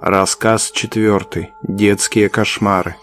Рассказ четвертый. Детские кошмары.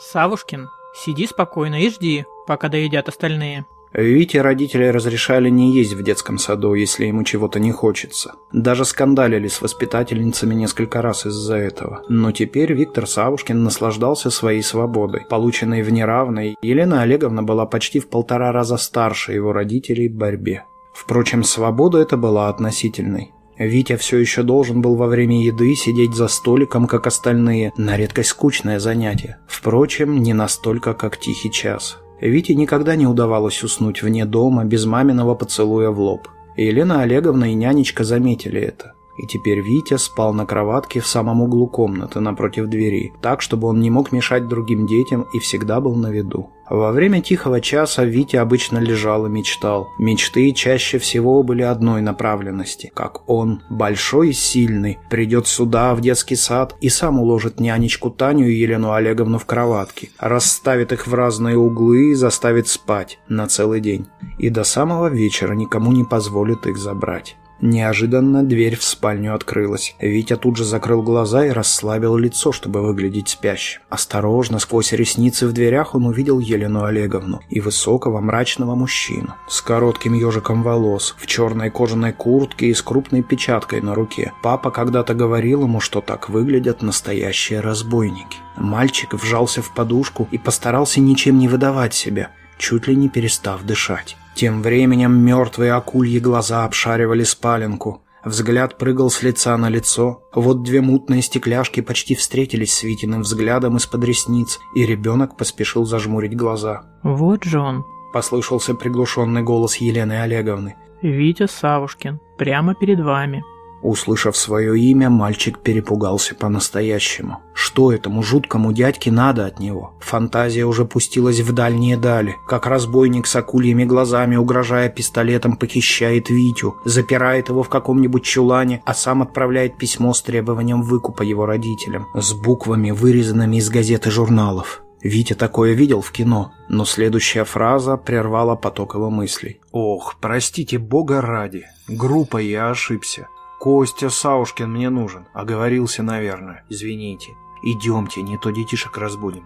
Савушкин, сиди спокойно и жди, пока доедят остальные. Вите родители разрешали не есть в детском саду, если ему чего-то не хочется. Даже скандалили с воспитательницами несколько раз из-за этого. Но теперь Виктор Савушкин наслаждался своей свободой, полученной в неравной. Елена Олеговна была почти в полтора раза старше его родителей в борьбе. Впрочем, свобода эта была относительной. Витя все еще должен был во время еды сидеть за столиком, как остальные, на редкость скучное занятие. Впрочем, не настолько, как тихий час. Вите никогда не удавалось уснуть вне дома без маминого поцелуя в лоб. Елена Олеговна и нянечка заметили это. И теперь Витя спал на кроватке в самом углу комнаты напротив двери, так, чтобы он не мог мешать другим детям и всегда был на виду. Во время тихого часа Витя обычно лежал и мечтал. Мечты чаще всего были одной направленности. Как он, большой и сильный, придет сюда, в детский сад, и сам уложит нянечку Таню и Елену Олеговну в кроватки, расставит их в разные углы и заставит спать на целый день. И до самого вечера никому не позволит их забрать. Неожиданно дверь в спальню открылась. Витя тут же закрыл глаза и расслабил лицо, чтобы выглядеть спящим. Осторожно, сквозь ресницы в дверях он увидел Елену Олеговну и высокого мрачного мужчину с коротким ежиком волос, в черной кожаной куртке и с крупной печаткой на руке. Папа когда-то говорил ему, что так выглядят настоящие разбойники. Мальчик вжался в подушку и постарался ничем не выдавать себя, чуть ли не перестав дышать. Тем временем мертвые акульи глаза обшаривали спаленку. Взгляд прыгал с лица на лицо. Вот две мутные стекляшки почти встретились с Витиным взглядом из-под ресниц, и ребенок поспешил зажмурить глаза. Вот же он, Послышался приглушенный голос Елены Олеговны. Витя Савушкин, прямо перед вами. Услышав свое имя, мальчик перепугался по-настоящему. Что этому жуткому дядьке надо от него? Фантазия уже пустилась в дальние дали, как разбойник с акульями глазами, угрожая пистолетом, похищает Витю, запирает его в каком-нибудь чулане, а сам отправляет письмо с требованием выкупа его родителям, с буквами, вырезанными из газет и журналов. Витя такое видел в кино, но следующая фраза прервала поток его мыслей. «Ох, простите бога ради, группа я ошибся. Костя Саушкин мне нужен. Оговорился, наверное. Извините. Идемте, не то детишек разбудим.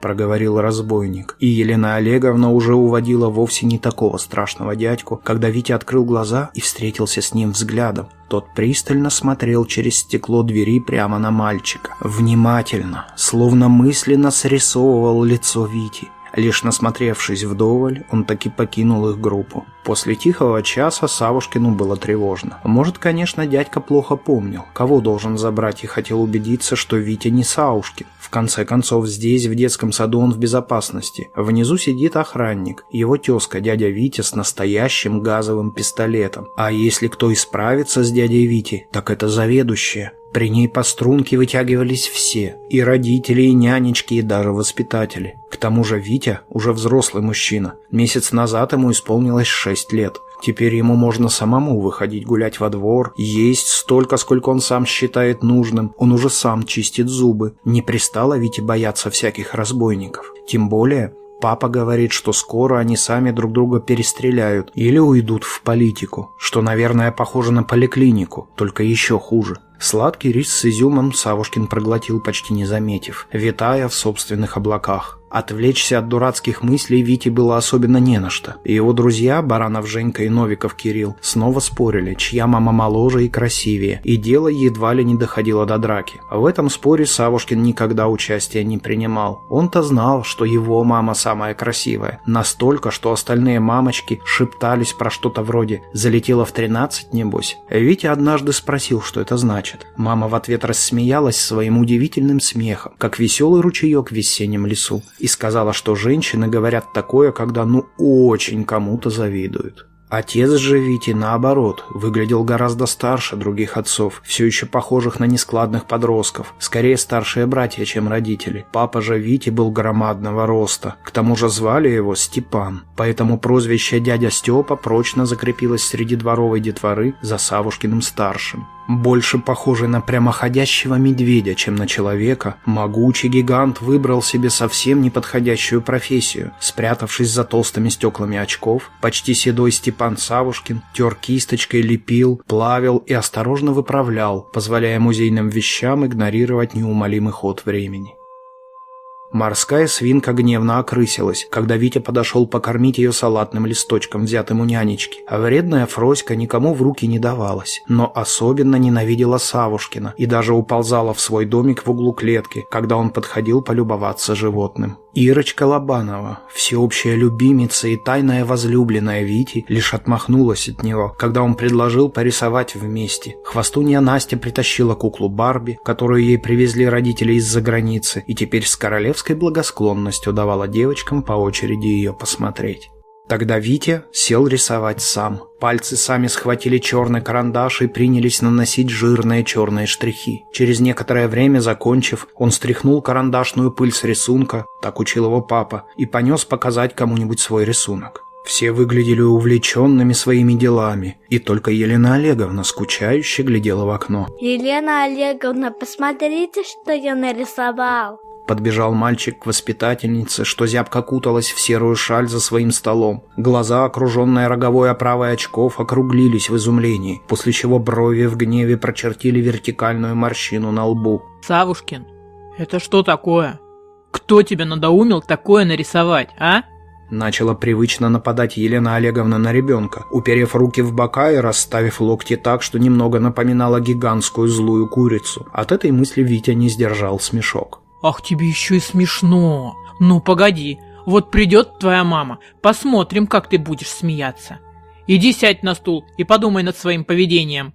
Проговорил разбойник. И Елена Олеговна уже уводила вовсе не такого страшного дядьку, когда Витя открыл глаза и встретился с ним взглядом. Тот пристально смотрел через стекло двери прямо на мальчика. Внимательно, словно мысленно срисовывал лицо Вити. Лишь насмотревшись вдоволь, он таки покинул их группу. После тихого часа Савушкину было тревожно. Может, конечно, дядька плохо помнил, кого должен забрать и хотел убедиться, что Витя не Саушкин. В конце концов, здесь, в детском саду, он в безопасности. Внизу сидит охранник, его тезка, дядя Витя, с настоящим газовым пистолетом. А если кто и справится с дядей Вити, так это заведующая. При ней по струнке вытягивались все, и родители, и нянечки, и даже воспитатели. К тому же Витя уже взрослый мужчина. Месяц назад ему исполнилось шесть лет. Теперь ему можно самому выходить гулять во двор, есть столько, сколько он сам считает нужным. Он уже сам чистит зубы. Не пристало Вите бояться всяких разбойников. Тем более, Папа говорит, что скоро они сами друг друга перестреляют или уйдут в политику, что, наверное, похоже на поликлинику, только еще хуже. Сладкий рис с изюмом Савушкин проглотил почти не заметив, витая в собственных облаках. Отвлечься от дурацких мыслей Вите было особенно не на что. И его друзья, Баранов Женька и Новиков Кирилл, снова спорили, чья мама моложе и красивее, и дело едва ли не доходило до драки. В этом споре Савушкин никогда участия не принимал. Он-то знал, что его мама самая красивая. Настолько, что остальные мамочки шептались про что-то вроде «залетела в 13, небось». Витя однажды спросил, что это значит. Мама в ответ рассмеялась своим удивительным смехом, как веселый ручеек в весеннем лесу и сказала, что женщины говорят такое, когда ну очень кому-то завидуют. Отец же Вити, наоборот, выглядел гораздо старше других отцов, все еще похожих на нескладных подростков, скорее старшие братья, чем родители. Папа же Вити был громадного роста, к тому же звали его Степан, поэтому прозвище дядя Степа прочно закрепилось среди дворовой детворы за Савушкиным старшим. Больше похожий на прямоходящего медведя, чем на человека, могучий гигант выбрал себе совсем неподходящую профессию. Спрятавшись за толстыми стеклами очков, почти седой Степан Савушкин тер кисточкой, лепил, плавил и осторожно выправлял, позволяя музейным вещам игнорировать неумолимый ход времени. Морская свинка гневно окрысилась, когда Витя подошел покормить ее салатным листочком, взятым у нянечки. А вредная Фроська никому в руки не давалась, но особенно ненавидела Савушкина и даже уползала в свой домик в углу клетки, когда он подходил полюбоваться животным. Ирочка Лобанова, всеобщая любимица и тайная возлюбленная Вити, лишь отмахнулась от него, когда он предложил порисовать вместе. Хвостунья Настя притащила куклу Барби, которую ей привезли родители из-за границы, и теперь с королевской благосклонностью давала девочкам по очереди ее посмотреть. Тогда Витя сел рисовать сам. Пальцы сами схватили черный карандаш и принялись наносить жирные черные штрихи. Через некоторое время, закончив, он стряхнул карандашную пыль с рисунка, так учил его папа, и понес показать кому-нибудь свой рисунок. Все выглядели увлеченными своими делами, и только Елена Олеговна скучающе глядела в окно. «Елена Олеговна, посмотрите, что я нарисовал!» Подбежал мальчик к воспитательнице, что зябко куталась в серую шаль за своим столом. Глаза, окруженные роговой оправой очков, округлились в изумлении, после чего брови в гневе прочертили вертикальную морщину на лбу. Савушкин, это что такое? Кто тебя надоумил такое нарисовать, а? Начала привычно нападать Елена Олеговна на ребенка, уперев руки в бока и расставив локти так, что немного напоминала гигантскую злую курицу. От этой мысли Витя не сдержал смешок. Ах, тебе еще и смешно. Ну, погоди, вот придет твоя мама, посмотрим, как ты будешь смеяться. Иди сядь на стул и подумай над своим поведением.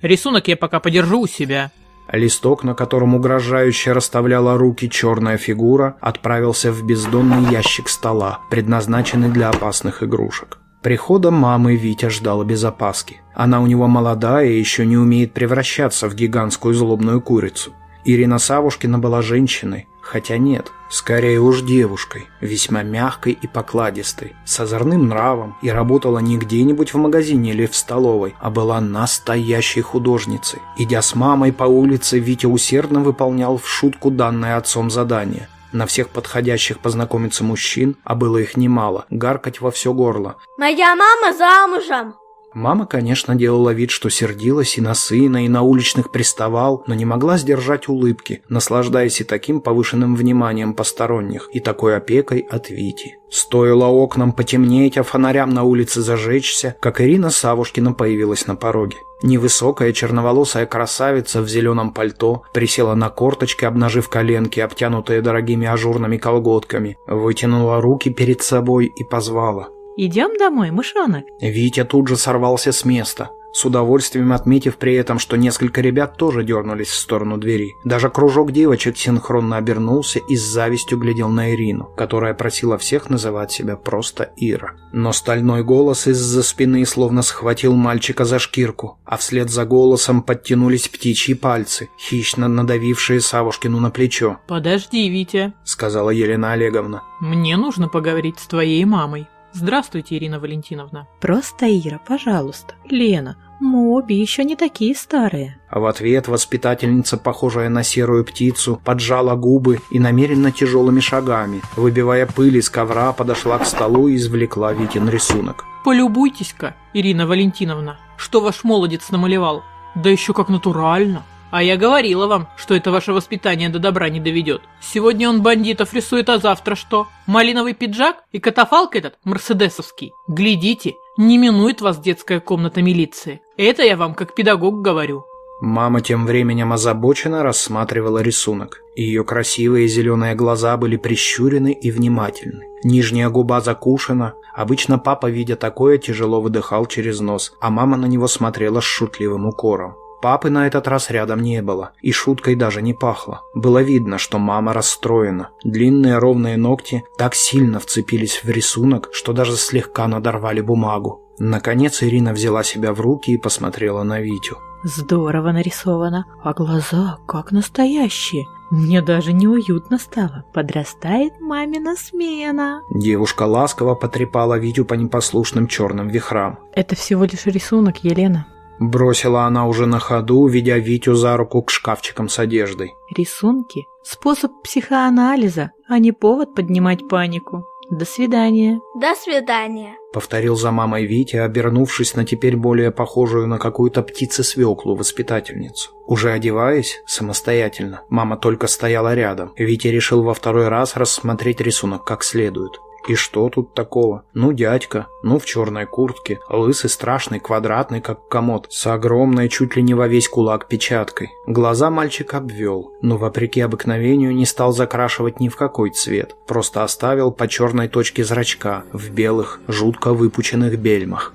Рисунок я пока подержу у себя. Листок, на котором угрожающе расставляла руки черная фигура, отправился в бездонный ящик стола, предназначенный для опасных игрушек. Прихода мамы Витя ждала без опаски. Она у него молодая и еще не умеет превращаться в гигантскую злобную курицу. Ирина Савушкина была женщиной, хотя нет, скорее уж девушкой, весьма мягкой и покладистой, с озорным нравом и работала не где-нибудь в магазине или в столовой, а была настоящей художницей. Идя с мамой по улице, Витя усердно выполнял в шутку данное отцом задание. На всех подходящих познакомиться мужчин, а было их немало, гаркать во все горло. «Моя мама замужем!» Мама, конечно, делала вид, что сердилась и на сына, и на уличных приставал, но не могла сдержать улыбки, наслаждаясь и таким повышенным вниманием посторонних, и такой опекой от Вити. Стоило окнам потемнеть, а фонарям на улице зажечься, как Ирина Савушкина появилась на пороге. Невысокая черноволосая красавица в зеленом пальто присела на корточки, обнажив коленки, обтянутые дорогими ажурными колготками, вытянула руки перед собой и позвала. «Идем домой, мышонок?» Витя тут же сорвался с места, с удовольствием отметив при этом, что несколько ребят тоже дернулись в сторону двери. Даже кружок девочек синхронно обернулся и с завистью глядел на Ирину, которая просила всех называть себя просто Ира. Но стальной голос из-за спины словно схватил мальчика за шкирку, а вслед за голосом подтянулись птичьи пальцы, хищно надавившие Савушкину на плечо. «Подожди, Витя», — сказала Елена Олеговна. «Мне нужно поговорить с твоей мамой». Здравствуйте, Ирина Валентиновна. Просто Ира, пожалуйста. Лена, мы обе еще не такие старые. А в ответ воспитательница, похожая на серую птицу, поджала губы и намеренно тяжелыми шагами, выбивая пыль из ковра, подошла к столу и извлекла Витин рисунок. Полюбуйтесь-ка, Ирина Валентиновна, что ваш молодец намалевал. Да еще как натурально. А я говорила вам, что это ваше воспитание до добра не доведет. Сегодня он бандитов рисует, а завтра что? Малиновый пиджак и катафалк этот, мерседесовский. Глядите, не минует вас детская комната милиции. Это я вам как педагог говорю. Мама тем временем озабоченно рассматривала рисунок. Ее красивые зеленые глаза были прищурены и внимательны. Нижняя губа закушена. Обычно папа, видя такое, тяжело выдыхал через нос, а мама на него смотрела с шутливым укором. Папы на этот раз рядом не было, и шуткой даже не пахло. Было видно, что мама расстроена. Длинные ровные ногти так сильно вцепились в рисунок, что даже слегка надорвали бумагу. Наконец Ирина взяла себя в руки и посмотрела на Витю. Здорово нарисовано, а глаза как настоящие. Мне даже неуютно стало. Подрастает мамина смена. Девушка ласково потрепала Витю по непослушным черным вихрам. Это всего лишь рисунок, Елена. Бросила она уже на ходу, ведя Витю за руку к шкафчикам с одеждой. Рисунки – способ психоанализа, а не повод поднимать панику. До свидания. До свидания. Повторил за мамой Витя, обернувшись на теперь более похожую на какую-то птицесвеклу воспитательницу. Уже одеваясь, самостоятельно, мама только стояла рядом. Витя решил во второй раз рассмотреть рисунок как следует. И что тут такого? Ну, дядька, ну, в черной куртке, лысый, страшный, квадратный, как комод, с огромной, чуть ли не во весь кулак печаткой. Глаза мальчик обвел, но, вопреки обыкновению, не стал закрашивать ни в какой цвет, просто оставил по черной точке зрачка в белых, жутко выпученных бельмах.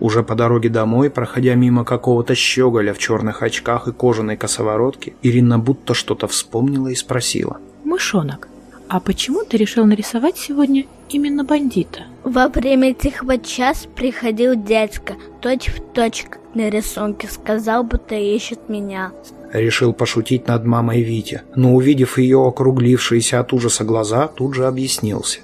Уже по дороге домой, проходя мимо какого-то щеголя в черных очках и кожаной косоворотке, Ирина будто что-то вспомнила и спросила. «Мышонок, а почему ты решил нарисовать сегодня именно бандита? Во время тихого час приходил дядька, точь в точь, как на рисунке, сказал, будто ищет меня. Решил пошутить над мамой Витя, но увидев ее округлившиеся от ужаса глаза, тут же объяснился.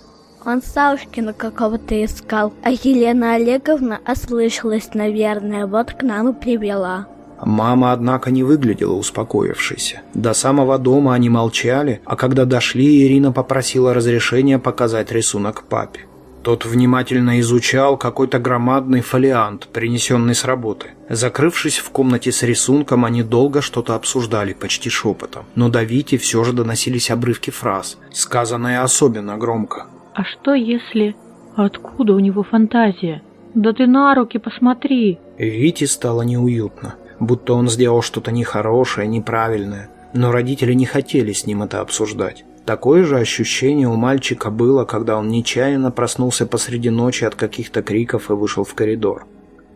Он Саушкина какого-то искал, а Елена Олеговна ослышалась, наверное, вот к нам и привела. Мама, однако, не выглядела успокоившейся. До самого дома они молчали, а когда дошли, Ирина попросила разрешения показать рисунок папе. Тот внимательно изучал какой-то громадный фолиант, принесенный с работы. Закрывшись в комнате с рисунком, они долго что-то обсуждали, почти шепотом. Но до Вити все же доносились обрывки фраз, сказанные особенно громко. «А что если... Откуда у него фантазия? Да ты на руки посмотри!» Вите стало неуютно будто он сделал что-то нехорошее, неправильное, но родители не хотели с ним это обсуждать. Такое же ощущение у мальчика было, когда он нечаянно проснулся посреди ночи от каких-то криков и вышел в коридор.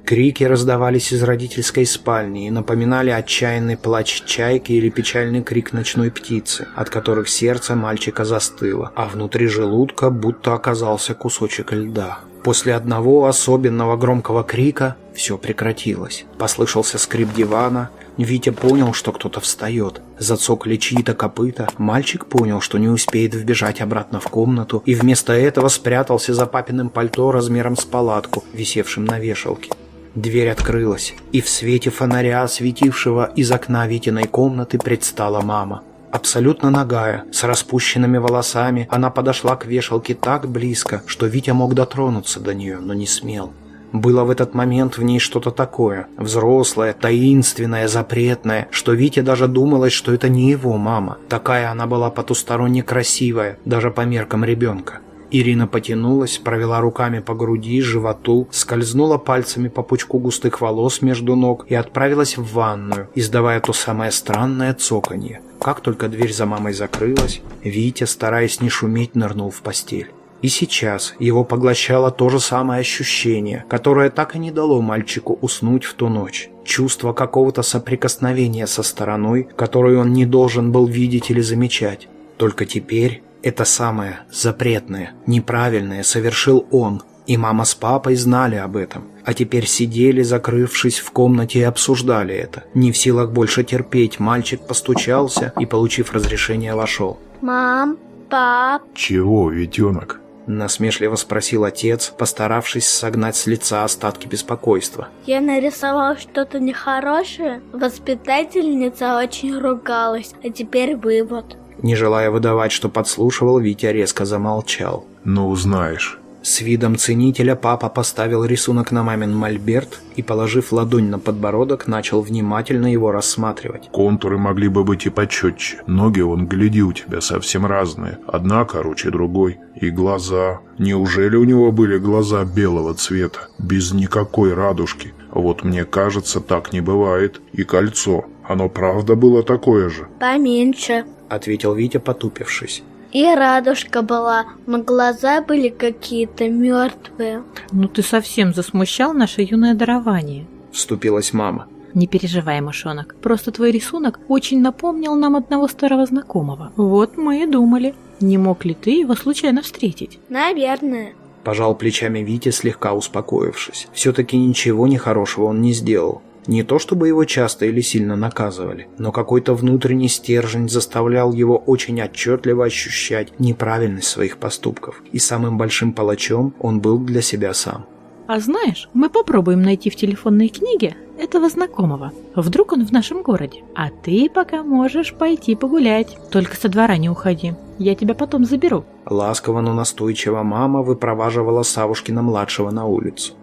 Крики раздавались из родительской спальни и напоминали отчаянный плач чайки или печальный крик ночной птицы, от которых сердце мальчика застыло, а внутри желудка будто оказался кусочек льда. После одного особенного громкого крика все прекратилось. Послышался скрип дивана. Витя понял, что кто-то встает. Зацокли чьи-то копыта. Мальчик понял, что не успеет вбежать обратно в комнату, и вместо этого спрятался за папиным пальто размером с палатку, висевшим на вешалке. Дверь открылась, и в свете фонаря, светившего из окна Витиной комнаты, предстала мама. Абсолютно нагая, с распущенными волосами, она подошла к вешалке так близко, что Витя мог дотронуться до нее, но не смел. Было в этот момент в ней что-то такое, взрослое, таинственное, запретное, что Витя даже думалось, что это не его мама. Такая она была потусторонне красивая, даже по меркам ребенка. Ирина потянулась, провела руками по груди, животу, скользнула пальцами по пучку густых волос между ног и отправилась в ванную, издавая то самое странное цоканье. Как только дверь за мамой закрылась, Витя, стараясь не шуметь, нырнул в постель. И сейчас его поглощало то же самое ощущение, которое так и не дало мальчику уснуть в ту ночь. Чувство какого-то соприкосновения со стороной, которую он не должен был видеть или замечать. Только теперь это самое запретное, неправильное совершил он, и мама с папой знали об этом, а теперь сидели, закрывшись в комнате и обсуждали это. Не в силах больше терпеть, мальчик постучался и, получив разрешение, вошел. Мам, пап. Чего, Витенок? Насмешливо спросил отец, постаравшись согнать с лица остатки беспокойства. Я нарисовал что-то нехорошее. Воспитательница очень ругалась, а теперь вывод. Не желая выдавать, что подслушивал, Витя резко замолчал. Ну, узнаешь. С видом ценителя папа поставил рисунок на мамин мольберт и, положив ладонь на подбородок, начал внимательно его рассматривать. Контуры могли бы быть и почетче. Ноги, он, гляди, у тебя совсем разные. Одна короче другой. И глаза. Неужели у него были глаза белого цвета, без никакой радужки? Вот мне кажется, так не бывает. И кольцо. Оно правда было такое же? Поменьше ответил Витя, потупившись. И радужка была, но глаза были какие-то мертвые. Ну ты совсем засмущал наше юное дарование. Вступилась мама. Не переживай, мышонок. Просто твой рисунок очень напомнил нам одного старого знакомого. Вот мы и думали, не мог ли ты его случайно встретить? Наверное. Пожал плечами Витя, слегка успокоившись. Все-таки ничего нехорошего он не сделал. Не то чтобы его часто или сильно наказывали, но какой-то внутренний стержень заставлял его очень отчетливо ощущать неправильность своих поступков, и самым большим палачом он был для себя сам. А знаешь, мы попробуем найти в телефонной книге этого знакомого. Вдруг он в нашем городе. А ты пока можешь пойти погулять. Только со двора не уходи. Я тебя потом заберу. Ласково, но настойчиво мама выпроваживала Савушкина-младшего на улицу.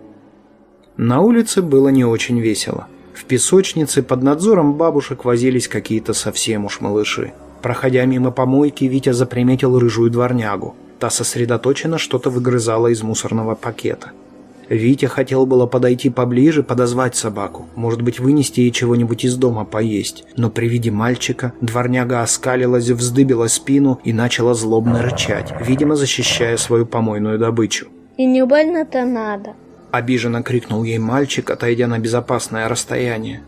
На улице было не очень весело. В песочнице под надзором бабушек возились какие-то совсем уж малыши. Проходя мимо помойки, Витя заприметил рыжую дворнягу. Та сосредоточенно что-то выгрызала из мусорного пакета. Витя хотел было подойти поближе, подозвать собаку, может быть, вынести ей чего-нибудь из дома поесть. Но при виде мальчика дворняга оскалилась, вздыбила спину и начала злобно рычать, видимо, защищая свою помойную добычу. И не больно-то надо. Обиженно крикнул ей мальчик, отойдя на безопасное расстояние.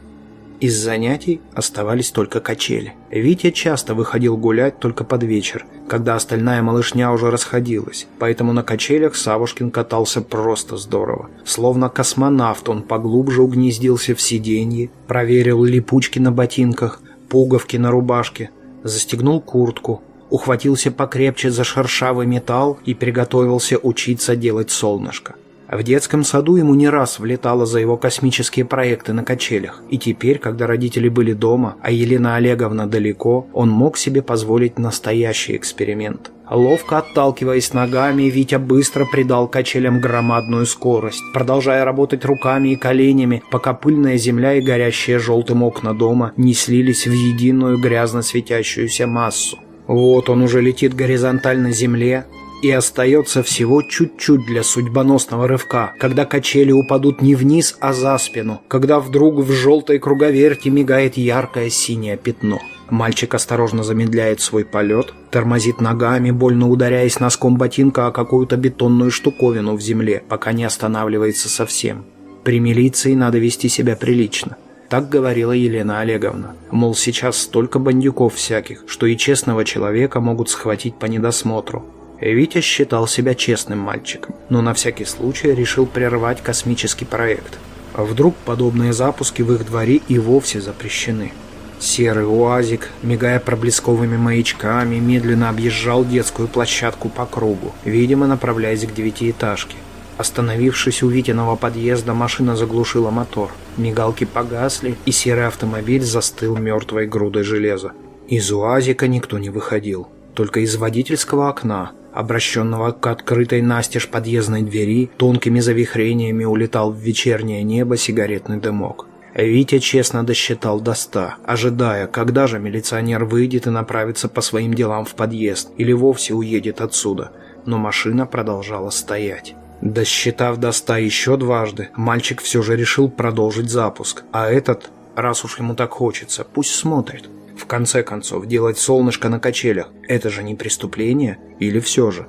Из занятий оставались только качели. Витя часто выходил гулять только под вечер, когда остальная малышня уже расходилась, поэтому на качелях Савушкин катался просто здорово. Словно космонавт он поглубже угнездился в сиденье, проверил липучки на ботинках, пуговки на рубашке, застегнул куртку, ухватился покрепче за шершавый металл и приготовился учиться делать солнышко. В детском саду ему не раз влетало за его космические проекты на качелях, и теперь, когда родители были дома, а Елена Олеговна далеко, он мог себе позволить настоящий эксперимент. Ловко отталкиваясь ногами, Витя быстро придал качелям громадную скорость, продолжая работать руками и коленями, пока пыльная земля и горящие желтым окна дома не слились в единую грязно светящуюся массу. Вот он уже летит горизонтально земле, и остается всего чуть-чуть для судьбоносного рывка, когда качели упадут не вниз, а за спину, когда вдруг в желтой круговерти мигает яркое синее пятно. Мальчик осторожно замедляет свой полет, тормозит ногами, больно ударяясь носком ботинка о какую-то бетонную штуковину в земле, пока не останавливается совсем. При милиции надо вести себя прилично. Так говорила Елена Олеговна. Мол, сейчас столько бандюков всяких, что и честного человека могут схватить по недосмотру. Витя считал себя честным мальчиком, но на всякий случай решил прервать космический проект. А вдруг подобные запуски в их дворе и вовсе запрещены? Серый уазик, мигая проблесковыми маячками, медленно объезжал детскую площадку по кругу, видимо, направляясь к девятиэтажке. Остановившись у Витиного подъезда, машина заглушила мотор. Мигалки погасли, и серый автомобиль застыл мертвой грудой железа. Из УАЗика никто не выходил. Только из водительского окна обращенного к открытой настежь подъездной двери, тонкими завихрениями улетал в вечернее небо сигаретный дымок. Витя честно досчитал до ста, ожидая, когда же милиционер выйдет и направится по своим делам в подъезд или вовсе уедет отсюда, но машина продолжала стоять. Досчитав до ста еще дважды, мальчик все же решил продолжить запуск, а этот, раз уж ему так хочется, пусть смотрит. Конце концов, делать солнышко на качелях – это же не преступление? Или все же?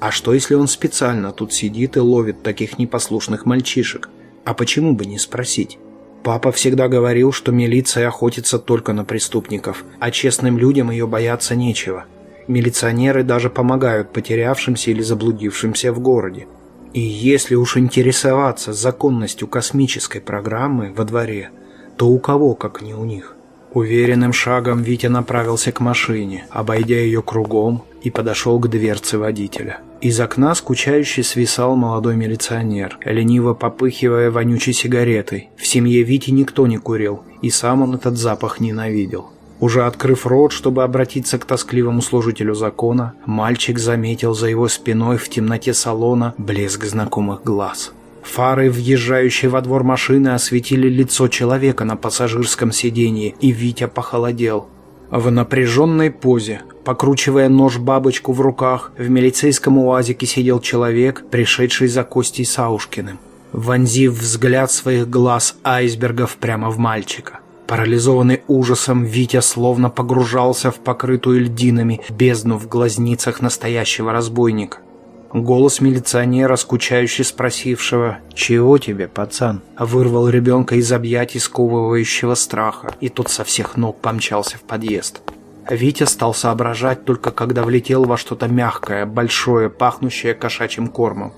А что, если он специально тут сидит и ловит таких непослушных мальчишек? А почему бы не спросить? Папа всегда говорил, что милиция охотится только на преступников, а честным людям ее бояться нечего. Милиционеры даже помогают потерявшимся или заблудившимся в городе. И если уж интересоваться законностью космической программы во дворе, то у кого, как не у них? Уверенным шагом Витя направился к машине, обойдя ее кругом, и подошел к дверце водителя. Из окна скучающе свисал молодой милиционер, лениво попыхивая вонючей сигаретой. В семье Вити никто не курил, и сам он этот запах ненавидел. Уже открыв рот, чтобы обратиться к тоскливому служителю закона, мальчик заметил за его спиной в темноте салона блеск знакомых глаз. Фары, въезжающие во двор машины, осветили лицо человека на пассажирском сиденье, и Витя похолодел. В напряженной позе, покручивая нож-бабочку в руках, в милицейском уазике сидел человек, пришедший за Костей Саушкиным, вонзив взгляд своих глаз айсбергов прямо в мальчика. Парализованный ужасом, Витя словно погружался в покрытую льдинами бездну в глазницах настоящего разбойника. Голос милиционера, скучающе спросившего «Чего тебе, пацан?» вырвал ребенка из объятий сковывающего страха, и тот со всех ног помчался в подъезд. Витя стал соображать только когда влетел во что-то мягкое, большое, пахнущее кошачьим кормом.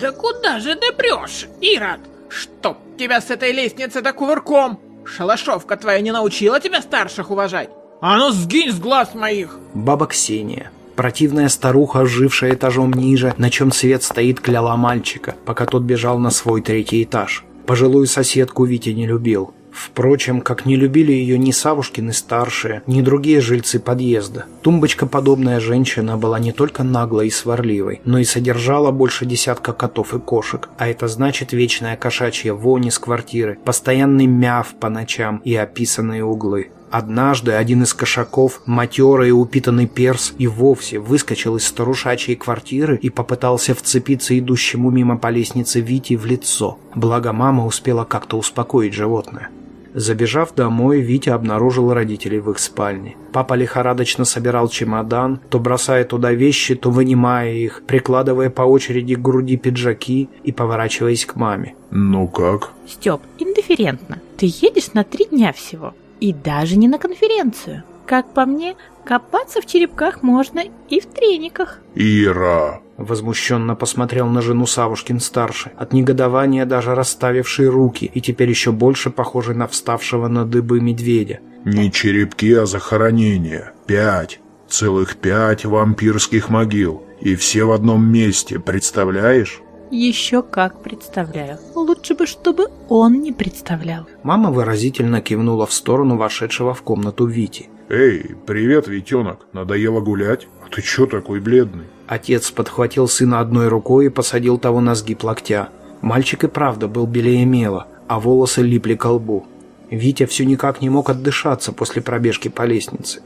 «Да куда же ты прешь, Ирод? Чтоб тебя с этой лестницы-то кувырком! Шалашовка твоя не научила тебя старших уважать? А ну сгинь с глаз моих!» Баба Ксения, Противная старуха, жившая этажом ниже, на чем свет стоит, кляла мальчика, пока тот бежал на свой третий этаж. Пожилую соседку Витя не любил. Впрочем, как не любили ее ни Савушкины старшие, ни другие жильцы подъезда. Тумбочка-подобная женщина была не только наглой и сварливой, но и содержала больше десятка котов и кошек, а это значит вечная кошачья вонь из квартиры, постоянный мяв по ночам и описанные углы. Однажды один из кошаков, матерый и упитанный перс, и вовсе выскочил из старушачьей квартиры и попытался вцепиться идущему мимо по лестнице Вити в лицо. Благо мама успела как-то успокоить животное. Забежав домой, Витя обнаружил родителей в их спальне. Папа лихорадочно собирал чемодан, то бросая туда вещи, то вынимая их, прикладывая по очереди к груди пиджаки и поворачиваясь к маме. «Ну как?» Степ, индифферентно. Ты едешь на три дня всего. И даже не на конференцию. Как по мне, копаться в черепках можно и в трениках. «Ира!» Возмущенно посмотрел на жену Савушкин-старший, от негодования даже расставивший руки и теперь еще больше похожий на вставшего на дыбы медведя. «Не черепки, а захоронения. Пять. Целых пять вампирских могил. И все в одном месте, представляешь?» Еще как представляю. Лучше бы, чтобы он не представлял. Мама выразительно кивнула в сторону вошедшего в комнату Вити. «Эй, привет, Витенок. Надоело гулять? А ты чё такой бледный?» Отец подхватил сына одной рукой и посадил того на сгиб локтя. Мальчик и правда был белее мела, а волосы липли к лбу. Витя все никак не мог отдышаться после пробежки по лестнице.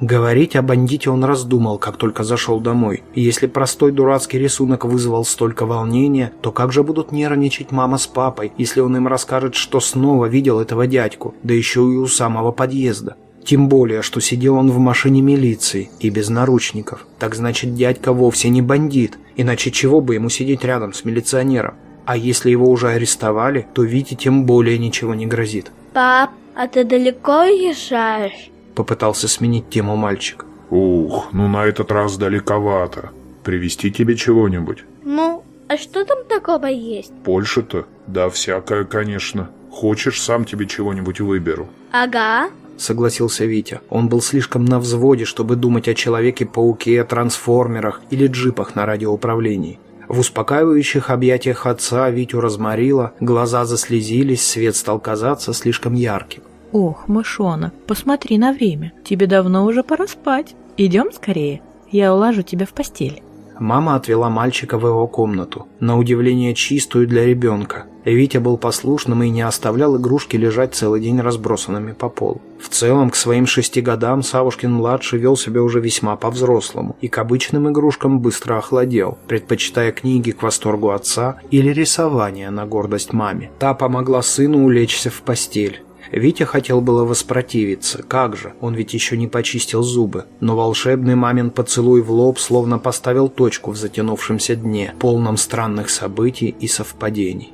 Говорить о бандите он раздумал, как только зашел домой. И если простой дурацкий рисунок вызвал столько волнения, то как же будут нервничать мама с папой, если он им расскажет, что снова видел этого дядьку, да еще и у самого подъезда? Тем более, что сидел он в машине милиции и без наручников. Так значит, дядька вовсе не бандит, иначе чего бы ему сидеть рядом с милиционером? А если его уже арестовали, то Вите тем более ничего не грозит. Пап, а ты далеко уезжаешь? Попытался сменить тему мальчик. «Ух, ну на этот раз далековато. Привезти тебе чего-нибудь?» Ну, а что там такого есть? «Польша-то? Да, всякое, конечно. Хочешь, сам тебе чего-нибудь выберу». Ага. Согласился Витя. Он был слишком на взводе, чтобы думать о Человеке-пауке, трансформерах или джипах на радиоуправлении. В успокаивающих объятиях отца Витю разморило, глаза заслезились, свет стал казаться слишком ярким. Ох, мышонок, посмотри на время. Тебе давно уже пора спать. Идем скорее. Я уложу тебя в постель. Мама отвела мальчика в его комнату, на удивление чистую для ребенка. Витя был послушным и не оставлял игрушки лежать целый день разбросанными по полу. В целом, к своим шести годам Савушкин-младший вел себя уже весьма по-взрослому и к обычным игрушкам быстро охладел, предпочитая книги к восторгу отца или рисование на гордость маме. Та помогла сыну улечься в постель. Витя хотел было воспротивиться, как же, он ведь еще не почистил зубы. Но волшебный мамин поцелуй в лоб словно поставил точку в затянувшемся дне, полном странных событий и совпадений.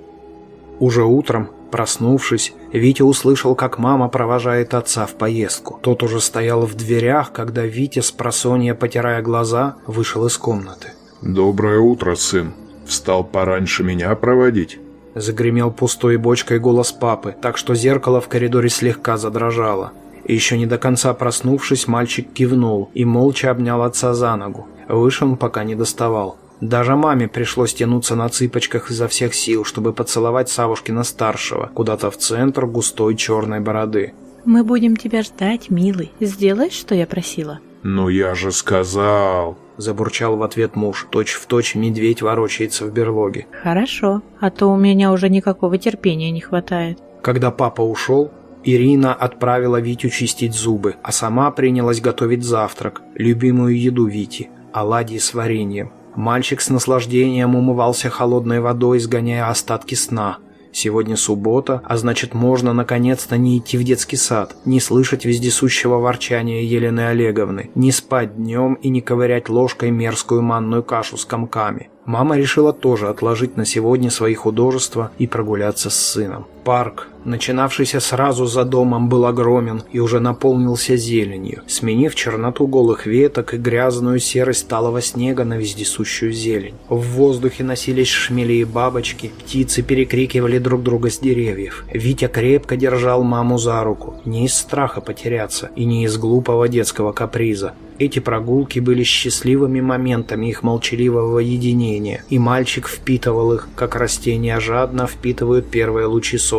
Уже утром, проснувшись, Витя услышал, как мама провожает отца в поездку. Тот уже стоял в дверях, когда Витя, с просонья потирая глаза, вышел из комнаты. «Доброе утро, сын. Встал пораньше меня проводить?» Загремел пустой бочкой голос папы, так что зеркало в коридоре слегка задрожало. Еще не до конца проснувшись, мальчик кивнул и молча обнял отца за ногу. Выше он пока не доставал. Даже маме пришлось тянуться на цыпочках изо всех сил, чтобы поцеловать Савушкина-старшего, куда-то в центр густой черной бороды. Мы будем тебя ждать, милый. Сделаешь, что я просила? «Ну я же сказал!» Забурчал в ответ муж. Точь в точь медведь ворочается в берлоге. Хорошо, а то у меня уже никакого терпения не хватает. Когда папа ушел, Ирина отправила Витю чистить зубы, а сама принялась готовить завтрак, любимую еду Вити – оладьи с вареньем. Мальчик с наслаждением умывался холодной водой, сгоняя остатки сна – Сегодня суббота, а значит можно наконец-то не идти в детский сад, не слышать вездесущего ворчания Елены Олеговны, не спать днем и не ковырять ложкой мерзкую манную кашу с комками. Мама решила тоже отложить на сегодня свои художества и прогуляться с сыном. Парк, начинавшийся сразу за домом, был огромен и уже наполнился зеленью, сменив черноту голых веток и грязную серость талого снега на вездесущую зелень. В воздухе носились шмели и бабочки, птицы перекрикивали друг друга с деревьев. Витя крепко держал маму за руку, не из страха потеряться и не из глупого детского каприза. Эти прогулки были счастливыми моментами их молчаливого единения, и мальчик впитывал их, как растения жадно впитывают первые лучи солнца.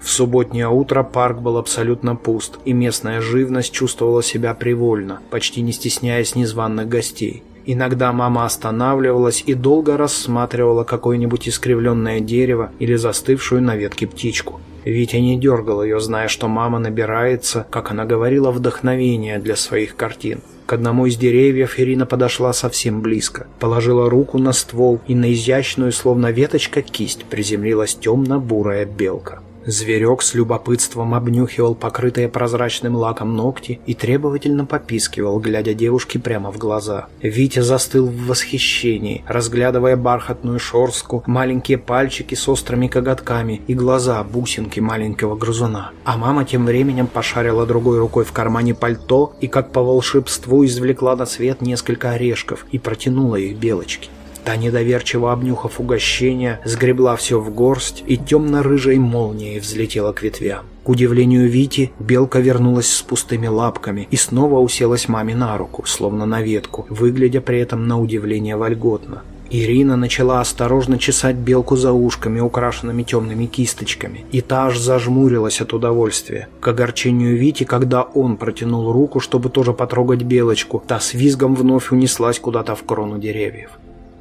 В субботнее утро парк был абсолютно пуст, и местная живность чувствовала себя привольно, почти не стесняясь незваных гостей. Иногда мама останавливалась и долго рассматривала какое-нибудь искривленное дерево или застывшую на ветке птичку. Витя не дергал ее, зная, что мама набирается, как она говорила, вдохновения для своих картин. К одному из деревьев Ирина подошла совсем близко, положила руку на ствол, и на изящную, словно веточка, кисть приземлилась темно-бурая белка. Зверек с любопытством обнюхивал покрытые прозрачным лаком ногти и требовательно попискивал, глядя девушке прямо в глаза. Витя застыл в восхищении, разглядывая бархатную шорстку, маленькие пальчики с острыми коготками и глаза бусинки маленького грызуна. А мама тем временем пошарила другой рукой в кармане пальто и, как по волшебству, извлекла на свет несколько орешков и протянула их белочке. Та, недоверчиво обнюхав угощение, сгребла все в горсть и темно-рыжей молнией взлетела к ветвям. К удивлению Вити, белка вернулась с пустыми лапками и снова уселась маме на руку, словно на ветку, выглядя при этом на удивление вольготно. Ирина начала осторожно чесать белку за ушками, украшенными темными кисточками, и та аж зажмурилась от удовольствия. К огорчению Вити, когда он протянул руку, чтобы тоже потрогать белочку, та с визгом вновь унеслась куда-то в крону деревьев.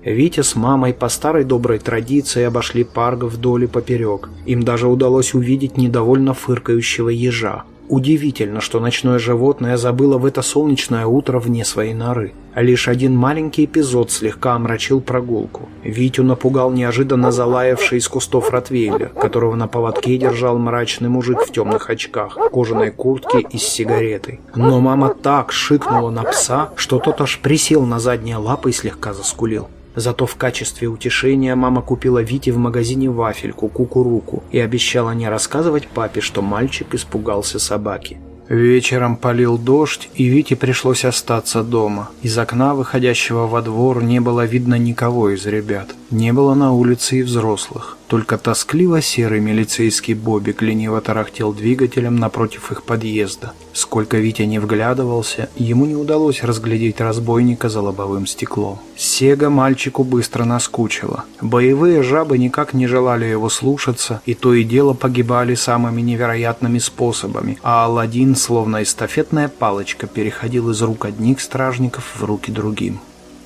Витя с мамой по старой доброй традиции обошли парк вдоль и поперек. Им даже удалось увидеть недовольно фыркающего ежа. Удивительно, что ночное животное забыло в это солнечное утро вне своей норы. Лишь один маленький эпизод слегка омрачил прогулку. Витю напугал неожиданно залаявший из кустов ротвейлер, которого на поводке держал мрачный мужик в темных очках, кожаной куртке и с сигаретой. Но мама так шикнула на пса, что тот аж присел на задние лапы и слегка заскулил. Зато в качестве утешения мама купила Вите в магазине вафельку, кукуруку и обещала не рассказывать папе, что мальчик испугался собаки. Вечером полил дождь, и Вите пришлось остаться дома. Из окна, выходящего во двор, не было видно никого из ребят. Не было на улице и взрослых. Только тоскливо серый милицейский бобик лениво тарахтел двигателем напротив их подъезда. Сколько Витя не вглядывался, ему не удалось разглядеть разбойника за лобовым стеклом. Сега мальчику быстро наскучило. Боевые жабы никак не желали его слушаться, и то и дело погибали самыми невероятными способами, а Алладин, словно эстафетная палочка, переходил из рук одних стражников в руки другим.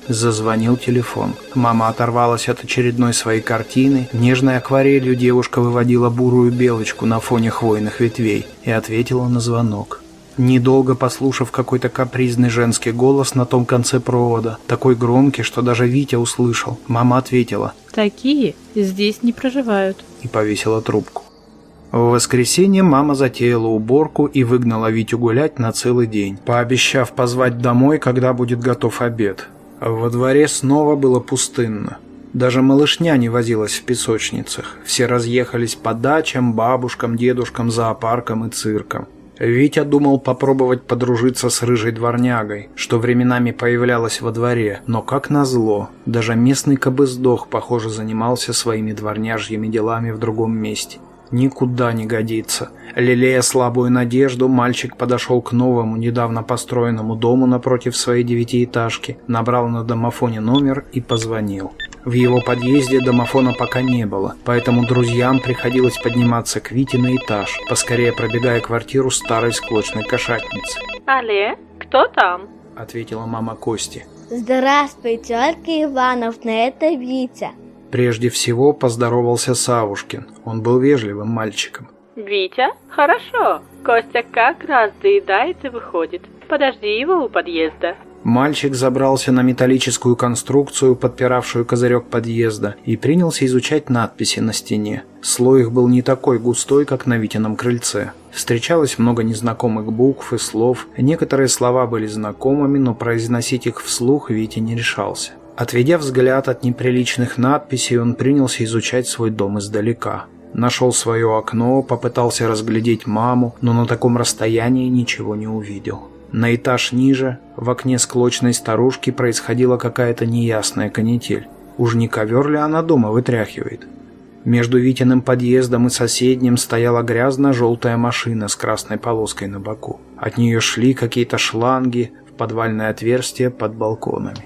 Зазвонил телефон. Мама оторвалась от очередной своей картины. Нежной акварелью девушка выводила бурую белочку на фоне хвойных ветвей и ответила на звонок. Недолго послушав какой-то капризный женский голос на том конце провода, такой громкий, что даже Витя услышал, мама ответила «Такие здесь не проживают» и повесила трубку. В воскресенье мама затеяла уборку и выгнала Витю гулять на целый день, пообещав позвать домой, когда будет готов обед. Во дворе снова было пустынно. Даже малышня не возилась в песочницах. Все разъехались по дачам, бабушкам, дедушкам, зоопаркам и циркам. Витя думал попробовать подружиться с рыжей дворнягой, что временами появлялась во дворе, но как назло, даже местный кобыздох, похоже, занимался своими дворняжьими делами в другом месте. Никуда не годится. Лелея слабую надежду, мальчик подошел к новому, недавно построенному дому напротив своей девятиэтажки, набрал на домофоне номер и позвонил. В его подъезде домофона пока не было, поэтому друзьям приходилось подниматься к Вите на этаж, поскорее пробегая квартиру старой склочной кошатницы. «Алле, кто там?» — ответила мама Кости. Здравствуйте, Ольга Ивановна, это Витя. Прежде всего поздоровался Савушкин. Он был вежливым мальчиком. «Витя? Хорошо. Костя как раз доедает и выходит. Подожди его у подъезда». Мальчик забрался на металлическую конструкцию, подпиравшую козырек подъезда, и принялся изучать надписи на стене. Слой их был не такой густой, как на Витином крыльце. Встречалось много незнакомых букв и слов. Некоторые слова были знакомыми, но произносить их вслух Витя не решался. Отведя взгляд от неприличных надписей, он принялся изучать свой дом издалека. Нашел свое окно, попытался разглядеть маму, но на таком расстоянии ничего не увидел. На этаж ниже, в окне склочной старушки, происходила какая-то неясная канитель. Уж не ковер ли она дома вытряхивает? Между Витиным подъездом и соседним стояла грязно-желтая машина с красной полоской на боку. От нее шли какие-то шланги в подвальное отверстие под балконами.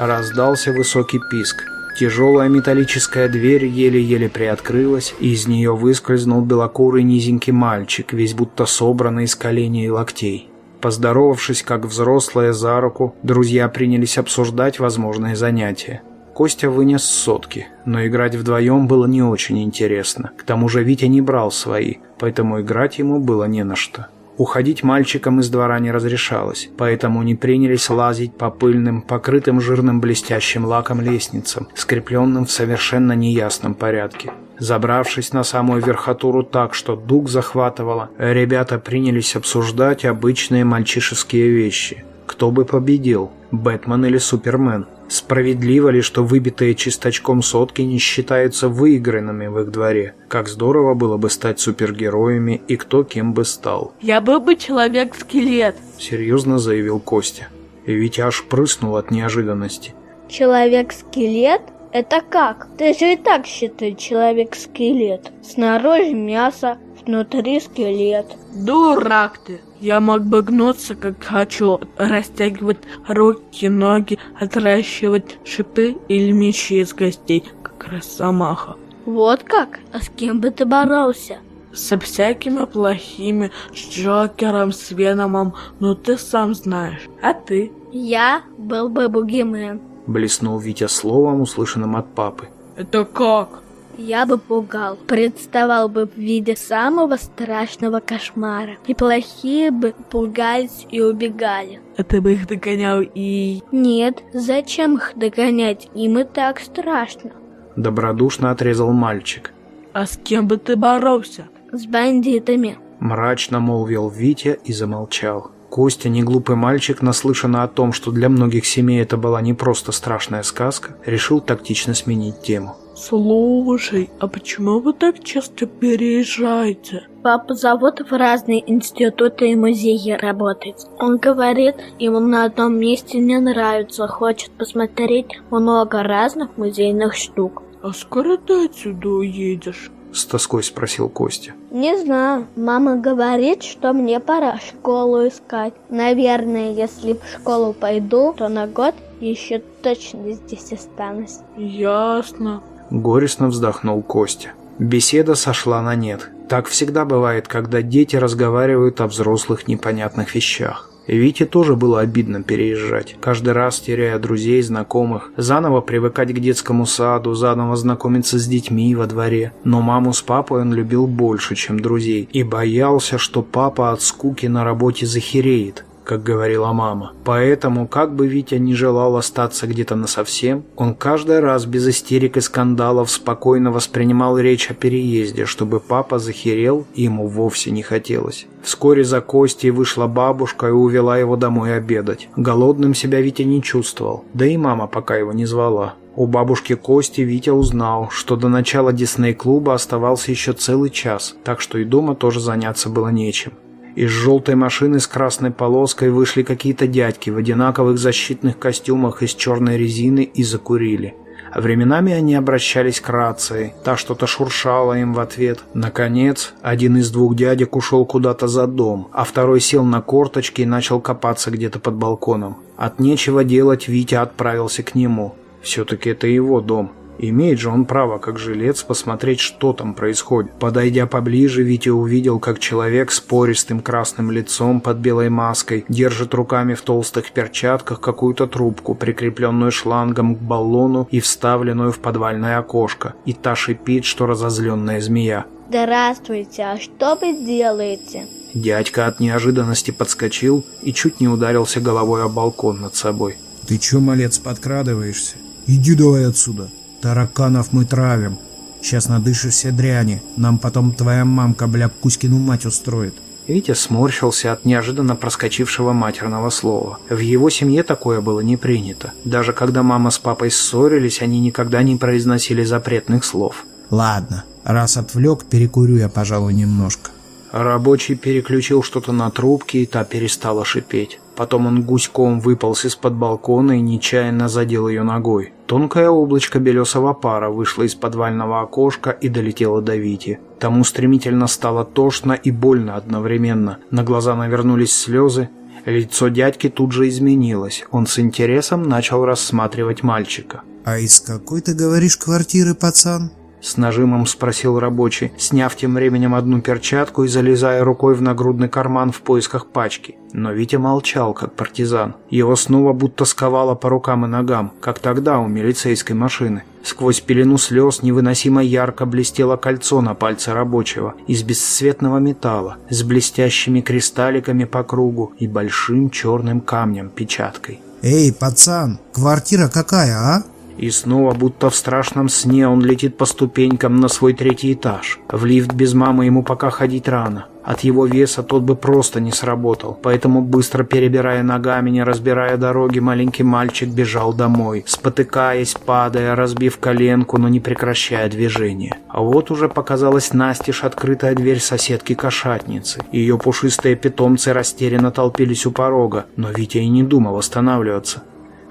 Раздался высокий писк. Тяжелая металлическая дверь еле-еле приоткрылась, и из нее выскользнул белокурый низенький мальчик, весь будто собранный из коленей и локтей. Поздоровавшись как взрослые за руку, друзья принялись обсуждать возможные занятия. Костя вынес сотки, но играть вдвоем было не очень интересно. К тому же Витя не брал свои, поэтому играть ему было не на что. Уходить мальчикам из двора не разрешалось, поэтому они принялись лазить по пыльным, покрытым жирным блестящим лаком лестницам, скрепленным в совершенно неясном порядке. Забравшись на самую верхотуру так, что дух захватывало, ребята принялись обсуждать обычные мальчишеские вещи. Кто бы победил, Бэтмен или Супермен? Справедливо ли, что выбитые чисточком сотки не считаются выигранными в их дворе? Как здорово было бы стать супергероями, и кто кем бы стал. Я был бы человек-скелет. Серьезно заявил Костя. И Витя аж прыснул от неожиданности. Человек-скелет? Это как? Ты же и так считай человек-скелет. Снаружи мясо, внутри скелет. Дурак ты. Я мог бы гнуться, как хочу, растягивать руки, ноги, отращивать шипы или мечи из гостей, как росомаха. Вот как? А с кем бы ты боролся? Со всякими плохими, с Джокером, с Веномом, ну ты сам знаешь. А ты? Я был бы бугимен. Блеснул Витя словом, услышанным от папы. Это как? Я бы пугал, представал бы в виде самого страшного кошмара. И плохие бы пугались и убегали. А ты бы их догонял и... Нет, зачем их догонять? Им и так страшно. Добродушно отрезал мальчик. А с кем бы ты боролся? С бандитами. Мрачно молвил Витя и замолчал. Костя, неглупый мальчик, наслышанный о том, что для многих семей это была не просто страшная сказка, решил тактично сменить тему. Слушай, а почему вы так часто переезжаете? Папа зовут в разные институты и музеи работать. Он говорит, ему на одном месте не нравится, хочет посмотреть много разных музейных штук. А скоро ты отсюда уедешь? С тоской спросил Костя. Не знаю. Мама говорит, что мне пора школу искать. Наверное, если в школу пойду, то на год еще точно здесь останусь. Ясно. Горестно вздохнул Костя. Беседа сошла на нет. Так всегда бывает, когда дети разговаривают о взрослых непонятных вещах. Вите тоже было обидно переезжать, каждый раз теряя друзей, знакомых, заново привыкать к детскому саду, заново знакомиться с детьми во дворе. Но маму с папой он любил больше, чем друзей, и боялся, что папа от скуки на работе захереет, как говорила мама. Поэтому, как бы Витя не желал остаться где-то насовсем, он каждый раз без истерик и скандалов спокойно воспринимал речь о переезде, чтобы папа захерел, и ему вовсе не хотелось. Вскоре за Костей вышла бабушка и увела его домой обедать. Голодным себя Витя не чувствовал, да и мама пока его не звала. У бабушки Кости Витя узнал, что до начала Дисней-клуба оставался еще целый час, так что и дома тоже заняться было нечем. Из желтой машины с красной полоской вышли какие-то дядьки в одинаковых защитных костюмах из черной резины и закурили. А временами они обращались к рации, та что-то шуршала им в ответ. Наконец, один из двух дядек ушел куда-то за дом, а второй сел на корточки и начал копаться где-то под балконом. От нечего делать Витя отправился к нему. Все-таки это его дом. Имеет же он право, как жилец, посмотреть, что там происходит. Подойдя поближе, Витя увидел, как человек с пористым красным лицом под белой маской держит руками в толстых перчатках какую-то трубку, прикрепленную шлангом к баллону и вставленную в подвальное окошко. И та шипит, что разозленная змея. Здравствуйте, а что вы делаете? Дядька от неожиданности подскочил и чуть не ударился головой о балкон над собой. «Ты чё, малец, подкрадываешься? Иди давай отсюда!» Тараканов мы травим. Сейчас надышишься дряни. Нам потом твоя мамка, бля, Кузькину мать устроит. Витя сморщился от неожиданно проскочившего матерного слова. В его семье такое было не принято. Даже когда мама с папой ссорились, они никогда не произносили запретных слов. Ладно, Раз отвлек, перекурю я, пожалуй, немножко. Рабочий переключил что-то на трубке, и та перестала шипеть. Потом он гуськом выполз из-под балкона и нечаянно задел ее ногой. Тонкое облачко белесого пара вышло из подвального окошка и долетело до Вити. Тому стремительно стало тошно и больно одновременно. На глаза навернулись слезы. Лицо дядьки тут же изменилось. Он с интересом начал рассматривать мальчика. «А из какой, ты говоришь, квартиры, пацан?» С нажимом спросил рабочий, сняв тем временем одну перчатку и залезая рукой в нагрудный карман в поисках пачки. Но Витя молчал, как партизан. Его снова будто сковало по рукам и ногам, как тогда у милицейской машины. Сквозь пелену слез невыносимо ярко блестело кольцо на пальце рабочего из бесцветного металла с блестящими кристалликами по кругу и большим черным камнем-печаткой. «Эй, пацан, квартира какая, а?» И снова, будто в страшном сне, он летит по ступенькам на свой третий этаж. В лифт без мамы ему пока ходить рано. От его веса тот бы просто не сработал. Поэтому, быстро перебирая ногами, не разбирая дороги, маленький мальчик бежал домой, спотыкаясь, падая, разбив коленку, но не прекращая движения. А вот уже показалась настежь открытая дверь соседки-кошатницы. Ее пушистые питомцы растерянно толпились у порога, но Витя и не думал останавливаться.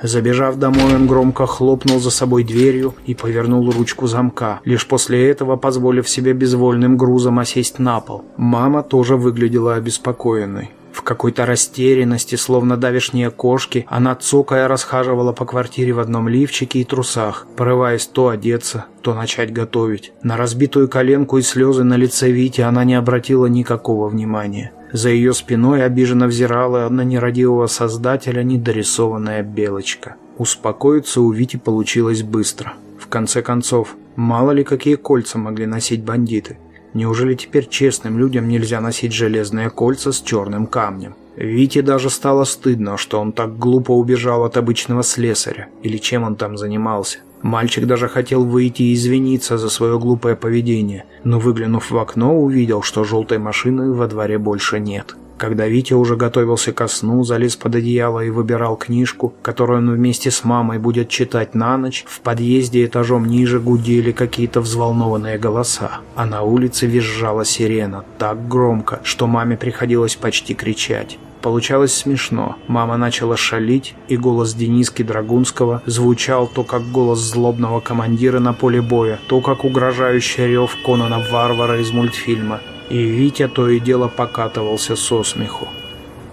Забежав домой, он громко хлопнул за собой дверью и повернул ручку замка, лишь после этого позволив себе безвольным грузом осесть на пол. Мама тоже выглядела обеспокоенной. В какой-то растерянности, словно давешние кошки, она цокая расхаживала по квартире в одном лифчике и трусах, порываясь то одеться, то начать готовить. На разбитую коленку и слезы на лице Вити она не обратила никакого внимания. За ее спиной обиженно взирала на нерадивого создателя недорисованная белочка. Успокоиться у Вити получилось быстро. В конце концов, мало ли какие кольца могли носить бандиты. Неужели теперь честным людям нельзя носить железные кольца с черным камнем? Вите даже стало стыдно, что он так глупо убежал от обычного слесаря, или чем он там занимался. Мальчик даже хотел выйти и извиниться за свое глупое поведение, но выглянув в окно, увидел, что желтой машины во дворе больше нет. Когда Витя уже готовился ко сну, залез под одеяло и выбирал книжку, которую он вместе с мамой будет читать на ночь, в подъезде этажом ниже гудели какие-то взволнованные голоса, а на улице визжала сирена так громко, что маме приходилось почти кричать. Получалось смешно. Мама начала шалить, и голос Дениски Драгунского звучал то как голос злобного командира на поле боя, то как угрожающий рев Конана Варвара из мультфильма. И Витя то и дело покатывался со смеху.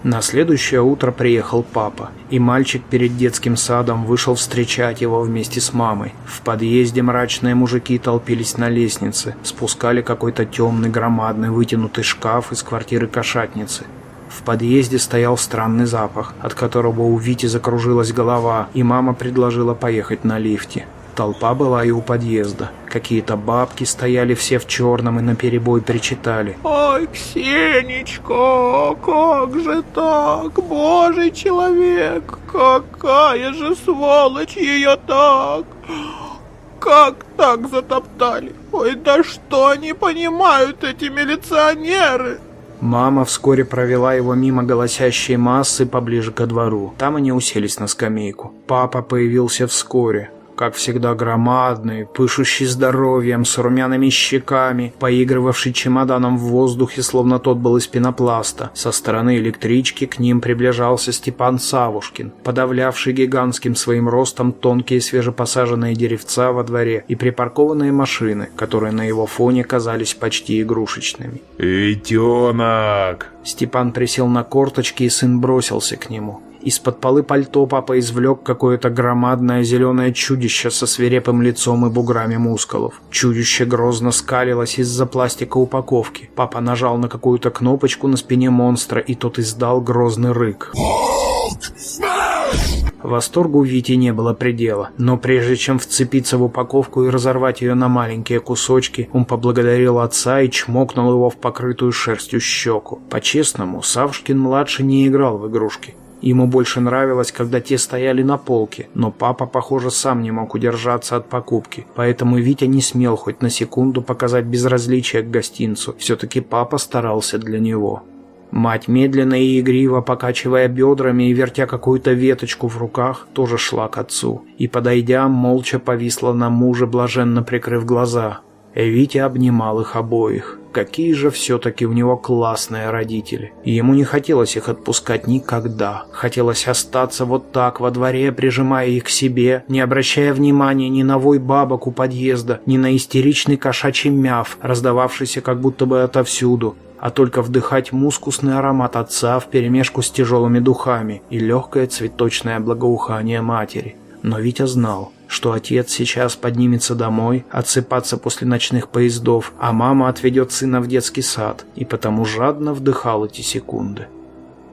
На следующее утро приехал папа, и мальчик перед детским садом вышел встречать его вместе с мамой. В подъезде мрачные мужики толпились на лестнице, спускали какой-то темный громадный вытянутый шкаф из квартиры кошатницы. В подъезде стоял странный запах, от которого у Вити закружилась голова, и мама предложила поехать на лифте. Толпа была и у подъезда. Какие-то бабки стояли все в черном и наперебой причитали. «Ой, Ксенечка, как же так? Божий человек, какая же сволочь ее так! Как так затоптали? Ой, да что они понимают, эти милиционеры?» Мама вскоре провела его мимо голосящей массы поближе ко двору. Там они уселись на скамейку. Папа появился вскоре как всегда громадный, пышущий здоровьем, с румяными щеками, поигрывавший чемоданом в воздухе, словно тот был из пенопласта. Со стороны электрички к ним приближался Степан Савушкин, подавлявший гигантским своим ростом тонкие свежепосаженные деревца во дворе и припаркованные машины, которые на его фоне казались почти игрушечными. «Витенок!» Степан присел на корточки, и сын бросился к нему. Из-под полы пальто папа извлек какое-то громадное зеленое чудище со свирепым лицом и буграми мускулов. Чудище грозно скалилось из-за пластика упаковки. Папа нажал на какую-то кнопочку на спине монстра, и тот издал грозный рык. Восторгу Вити не было предела, но прежде чем вцепиться в упаковку и разорвать ее на маленькие кусочки, он поблагодарил отца и чмокнул его в покрытую шерстью щеку. По-честному, Савушкин-младший не играл в игрушки. Ему больше нравилось, когда те стояли на полке, но папа, похоже, сам не мог удержаться от покупки, поэтому Витя не смел хоть на секунду показать безразличие к гостинцу. Все-таки папа старался для него. Мать, медленно и игриво покачивая бедрами и вертя какую-то веточку в руках, тоже шла к отцу. И, подойдя, молча повисла на муже, блаженно прикрыв глаза. Витя обнимал их обоих. Какие же все-таки у него классные родители. И ему не хотелось их отпускать никогда. Хотелось остаться вот так во дворе, прижимая их к себе, не обращая внимания ни на вой бабок у подъезда, ни на истеричный кошачий мяв, раздававшийся как будто бы отовсюду, а только вдыхать мускусный аромат отца вперемешку с тяжелыми духами и легкое цветочное благоухание матери. Но Витя знал, что отец сейчас поднимется домой, отсыпаться после ночных поездов, а мама отведет сына в детский сад, и потому жадно вдыхал эти секунды.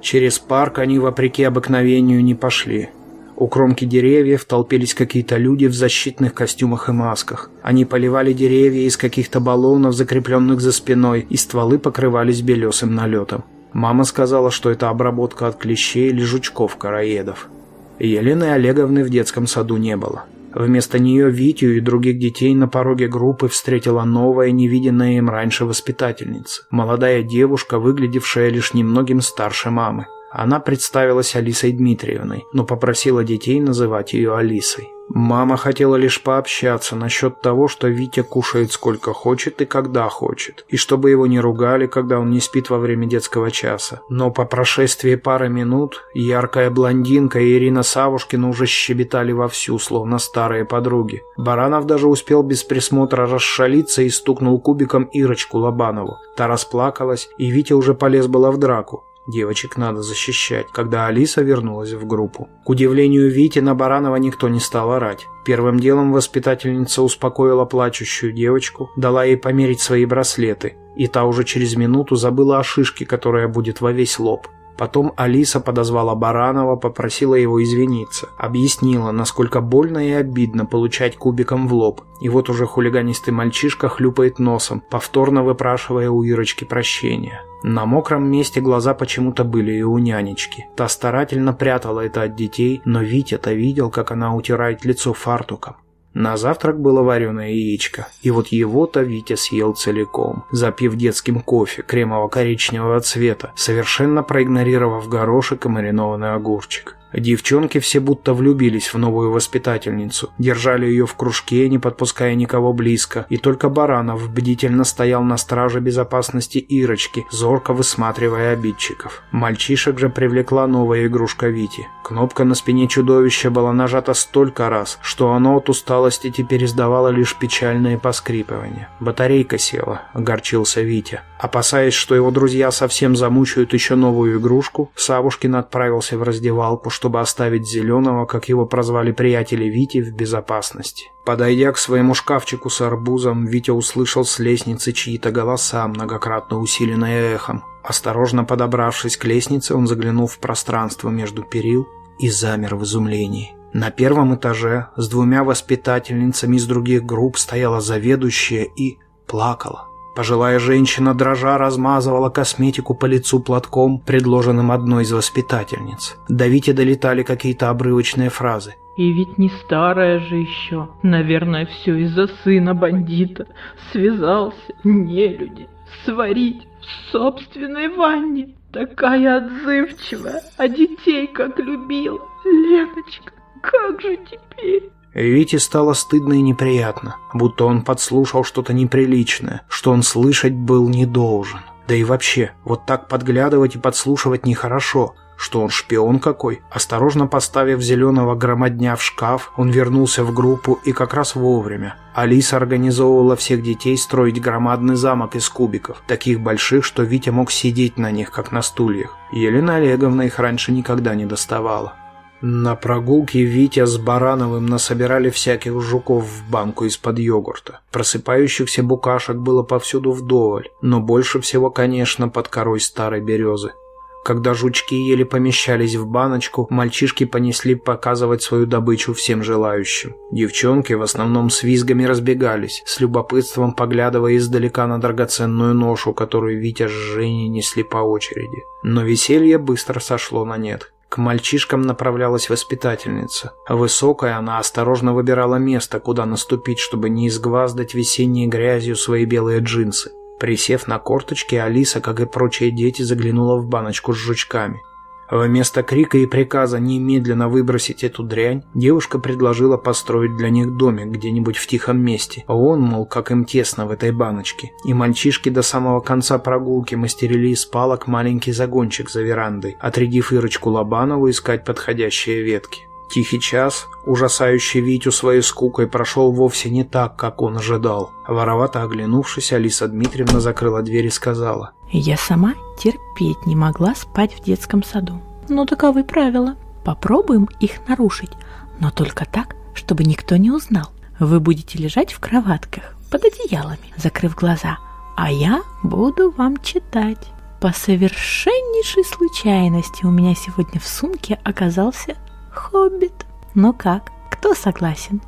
Через парк они, вопреки обыкновению, не пошли. У кромки деревьев толпились какие-то люди в защитных костюмах и масках. Они поливали деревья из каких-то баллонов, закрепленных за спиной, и стволы покрывались белесым налетом. Мама сказала, что это обработка от клещей или жучков-короедов. Елены Олеговны в детском саду не было. Вместо нее Витю и других детей на пороге группы встретила новая, невиденная им раньше воспитательница. Молодая девушка, выглядевшая лишь немногим старше мамы. Она представилась Алисой Дмитриевной, но попросила детей называть ее Алисой. Мама хотела лишь пообщаться насчет того, что Витя кушает сколько хочет и когда хочет, и чтобы его не ругали, когда он не спит во время детского часа. Но по прошествии пары минут яркая блондинка и Ирина Савушкина уже щебетали вовсю, словно старые подруги. Баранов даже успел без присмотра расшалиться и стукнул кубиком Ирочку Лобанову. Та расплакалась, и Витя уже полез была в драку. Девочек надо защищать, когда Алиса вернулась в группу. К удивлению Вити на Баранова никто не стал орать. Первым делом воспитательница успокоила плачущую девочку, дала ей померить свои браслеты, и та уже через минуту забыла о шишке, которая будет во весь лоб. Потом Алиса подозвала Баранова, попросила его извиниться. Объяснила, насколько больно и обидно получать кубиком в лоб. И вот уже хулиганистый мальчишка хлюпает носом, повторно выпрашивая у Ирочки прощения. На мокром месте глаза почему-то были и у нянечки. Та старательно прятала это от детей, но Витя-то видел, как она утирает лицо фартуком. На завтрак было вареное яичко, и вот его-то Витя съел целиком, запив детским кофе кремово-коричневого цвета, совершенно проигнорировав горошек и маринованный огурчик. Девчонки все будто влюбились в новую воспитательницу, держали ее в кружке, не подпуская никого близко, и только Баранов бдительно стоял на страже безопасности Ирочки, зорко высматривая обидчиков. Мальчишек же привлекла новая игрушка Вити. Кнопка на спине чудовища была нажата столько раз, что оно от усталости теперь издавало лишь печальные поскрипывания. Батарейка села, огорчился Витя. Опасаясь, что его друзья совсем замучают еще новую игрушку, Савушкин отправился в раздевалку, чтобы оставить Зеленого, как его прозвали приятели Вити, в безопасности. Подойдя к своему шкафчику с арбузом, Витя услышал с лестницы чьи-то голоса, многократно усиленные эхом. Осторожно подобравшись к лестнице, он заглянул в пространство между перил и замер в изумлении. На первом этаже с двумя воспитательницами из других групп стояла заведующая и плакала. Пожилая женщина, дрожа, размазывала косметику по лицу платком, предложенным одной из воспитательниц. До Вити долетали какие-то обрывочные фразы. И ведь не старая же еще. Наверное, все из-за сына бандита. Связался, не люди. Сварить в собственной ванне. Такая отзывчивая, а детей как любила. Леночка, как же теперь? Вите стало стыдно и неприятно, будто он подслушал что-то неприличное, что он слышать был не должен. Да и вообще, вот так подглядывать и подслушивать нехорошо. Что он шпион какой? Осторожно поставив зеленого громадня в шкаф, он вернулся в группу и как раз вовремя. Алиса организовывала всех детей строить громадный замок из кубиков, таких больших, что Витя мог сидеть на них, как на стульях. Елена Олеговна их раньше никогда не доставала. На прогулке Витя с Барановым насобирали всяких жуков в банку из-под йогурта. Просыпающихся букашек было повсюду вдоволь, но больше всего, конечно, под корой старой березы. Когда жучки еле помещались в баночку, мальчишки понесли показывать свою добычу всем желающим. Девчонки в основном с визгами разбегались, с любопытством поглядывая издалека на драгоценную ношу, которую Витя с Женей несли по очереди. Но веселье быстро сошло на нет. К мальчишкам направлялась воспитательница. Высокая, она осторожно выбирала место, куда наступить, чтобы не изгваздать весенней грязью свои белые джинсы. Присев на корточки, Алиса, как и прочие дети, заглянула в баночку с жучками. Вместо крика и приказа немедленно выбросить эту дрянь, девушка предложила построить для них домик где-нибудь в тихом месте. Он, мол, как им тесно в этой баночке. И мальчишки до самого конца прогулки мастерили из палок маленький загончик за верандой, отрядив Ирочку Лобанову искать подходящие ветки. Тихий час, ужасающий Витю своей скукой, прошел вовсе не так, как он ожидал. Воровато оглянувшись, Алиса Дмитриевна закрыла дверь и сказала. Я сама терпеть не могла спать в детском саду. Но таковы правила. Попробуем их нарушить, но только так, чтобы никто не узнал. Вы будете лежать в кроватках под одеялами, закрыв глаза, а я буду вам читать. По совершеннейшей случайности у меня сегодня в сумке оказался Хоббит. Ну как, кто согласен?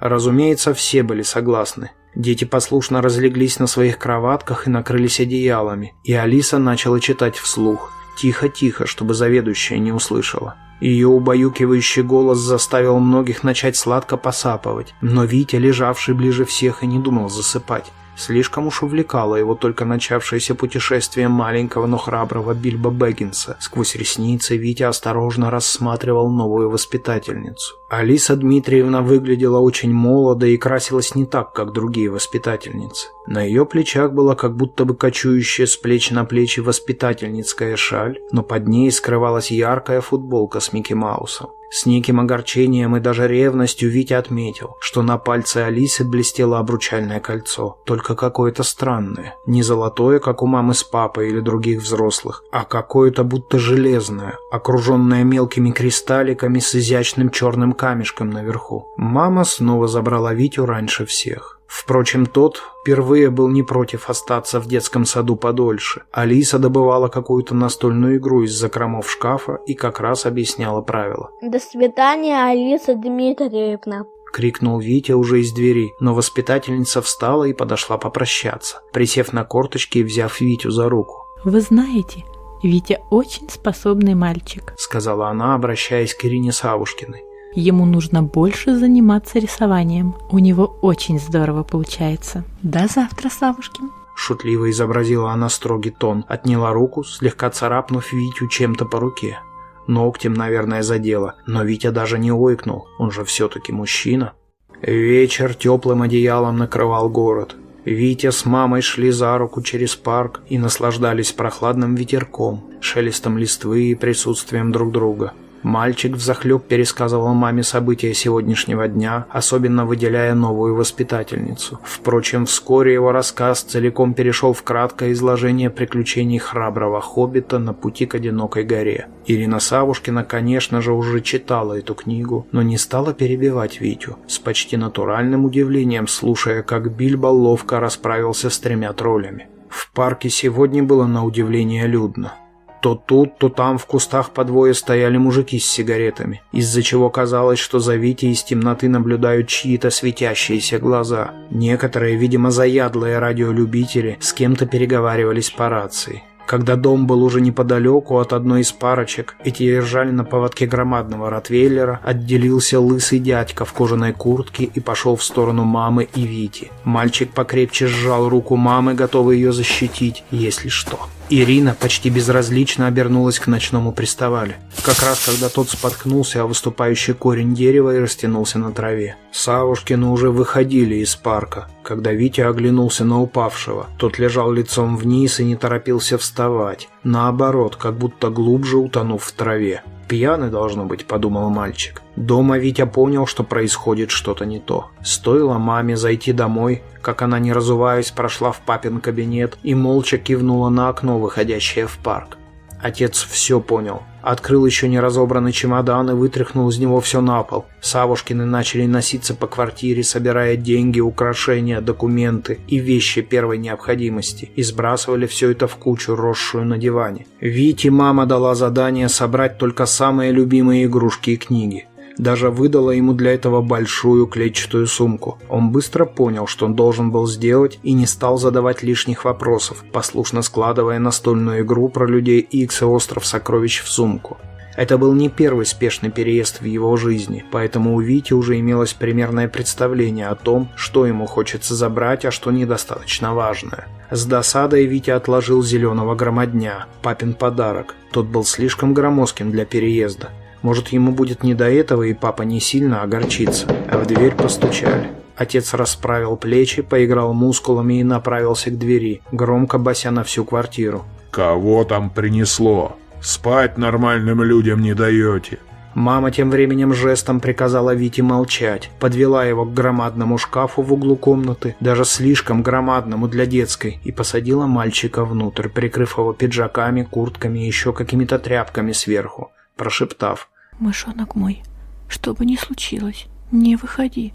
Разумеется, все были согласны. Дети послушно разлеглись на своих кроватках и накрылись одеялами, и Алиса начала читать вслух, тихо-тихо, чтобы заведующая не услышала. Ее убаюкивающий голос заставил многих начать сладко посапывать, но Витя, лежавший ближе всех, и не думал засыпать. Слишком уж увлекало его только начавшееся путешествие маленького, но храброго Бильбо Бэггинса. Сквозь ресницы Витя осторожно рассматривал новую воспитательницу. Алиса Дмитриевна выглядела очень молодо и красилась не так, как другие воспитательницы. На ее плечах была как будто бы кочующая с плеч на плечи воспитательницкая шаль, но под ней скрывалась яркая футболка с Микки Маусом. С неким огорчением и даже ревностью Витя отметил, что на пальце Алисы блестело обручальное кольцо, только какое-то странное. Не золотое, как у мамы с папой или других взрослых, а какое-то будто железное, окруженное мелкими кристалликами с изящным черным камешком наверху. Мама снова забрала Витю раньше всех. Впрочем, тот впервые был не против остаться в детском саду подольше. Алиса добывала какую-то настольную игру из закромов шкафа и как раз объясняла правила. До свидания, Алиса Дмитриевна. — крикнул Витя уже из двери, но воспитательница встала и подошла попрощаться, присев на корточки и взяв Витю за руку. Вы знаете, Витя очень способный мальчик, — сказала она, обращаясь к Ирине Савушкиной. Ему нужно больше заниматься рисованием. У него очень здорово получается. До завтра, Савушкин. Шутливо изобразила она строгий тон, отняла руку, слегка царапнув Витю чем-то по руке. Ногтем, наверное, задела, но Витя даже не ойкнул, он же все-таки мужчина. Вечер теплым одеялом накрывал город. Витя с мамой шли за руку через парк и наслаждались прохладным ветерком, шелестом листвы и присутствием друг друга. Мальчик взахлеб пересказывал маме события сегодняшнего дня, особенно выделяя новую воспитательницу. Впрочем, вскоре его рассказ целиком перешел в краткое изложение приключений храброго хоббита на пути к одинокой горе. Ирина Савушкина, конечно же, уже читала эту книгу, но не стала перебивать Витю, с почти натуральным удивлением слушая, как Бильбо ловко расправился с тремя троллями. В парке сегодня было на удивление людно. То тут, то там в кустах по двое стояли мужики с сигаретами, из-за чего казалось, что за Витей из темноты наблюдают чьи-то светящиеся глаза. Некоторые, видимо, заядлые радиолюбители, с кем-то переговаривались по рации. Когда дом был уже неподалеку от одной из парочек, эти держали на поводке громадного ротвейлера, отделился лысый дядька в кожаной куртке и пошел в сторону мамы и Вити. Мальчик покрепче сжал руку мамы, готовый ее защитить, если что. Ирина почти безразлично обернулась к ночному приставали. Как раз когда тот споткнулся о выступающий корень дерева и растянулся на траве. Савушкины уже выходили из парка, когда Витя оглянулся на упавшего. Тот лежал лицом вниз и не торопился вставать. Наоборот, как будто глубже утонув в траве. «Пьяный, должно быть», — подумал мальчик. Дома Витя понял, что происходит что-то не то. Стоило маме зайти домой, как она, не разуваясь, прошла в папин кабинет и молча кивнула на окно, выходящее в парк. Отец все понял. Открыл еще не разобранный чемодан и вытряхнул из него все на пол. Савушкины начали носиться по квартире, собирая деньги, украшения, документы и вещи первой необходимости. И сбрасывали все это в кучу, росшую на диване. Вите мама дала задание собрать только самые любимые игрушки и книги. Даже выдала ему для этого большую клетчатую сумку. Он быстро понял, что он должен был сделать, и не стал задавать лишних вопросов, послушно складывая настольную игру про людей Икс и остров сокровищ в сумку. Это был не первый спешный переезд в его жизни, поэтому у Вити уже имелось примерное представление о том, что ему хочется забрать, а что недостаточно важное. С досадой Витя отложил зеленого громадня, папин подарок. Тот был слишком громоздким для переезда. Может, ему будет не до этого, и папа не сильно огорчится. А в дверь постучали. Отец расправил плечи, поиграл мускулами и направился к двери, громко бася на всю квартиру. «Кого там принесло? Спать нормальным людям не даете!» Мама тем временем жестом приказала Вите молчать, подвела его к громадному шкафу в углу комнаты, даже слишком громадному для детской, и посадила мальчика внутрь, прикрыв его пиджаками, куртками и еще какими-то тряпками сверху, прошептав. «Мышонок мой, что бы ни случилось, не выходи.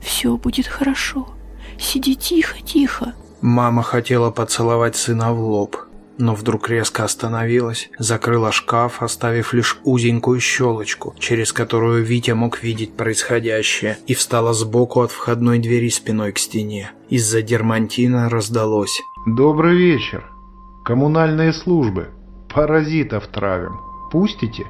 Все будет хорошо. Сиди тихо-тихо». Мама хотела поцеловать сына в лоб, но вдруг резко остановилась, закрыла шкаф, оставив лишь узенькую щелочку, через которую Витя мог видеть происходящее, и встала сбоку от входной двери спиной к стене. Из-за дермантина раздалось. «Добрый вечер. Коммунальные службы. Паразитов травим. Пустите?»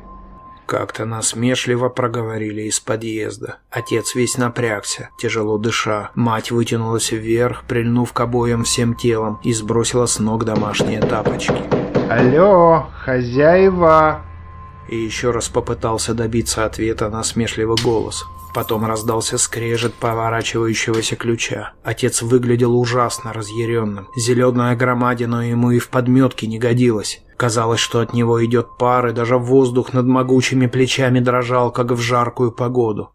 Как-то насмешливо проговорили из подъезда. Отец весь напрягся, тяжело дыша. Мать вытянулась вверх, прильнув к обоям всем телом, и сбросила с ног домашние тапочки. «Алло, хозяева!» И еще раз попытался добиться ответа насмешливый голос. Потом раздался скрежет поворачивающегося ключа. Отец выглядел ужасно разъяренным. Зеленая громадина ему и в подметке не годилась. Казалось, что от него идет пар, и даже воздух над могучими плечами дрожал, как в жаркую погоду.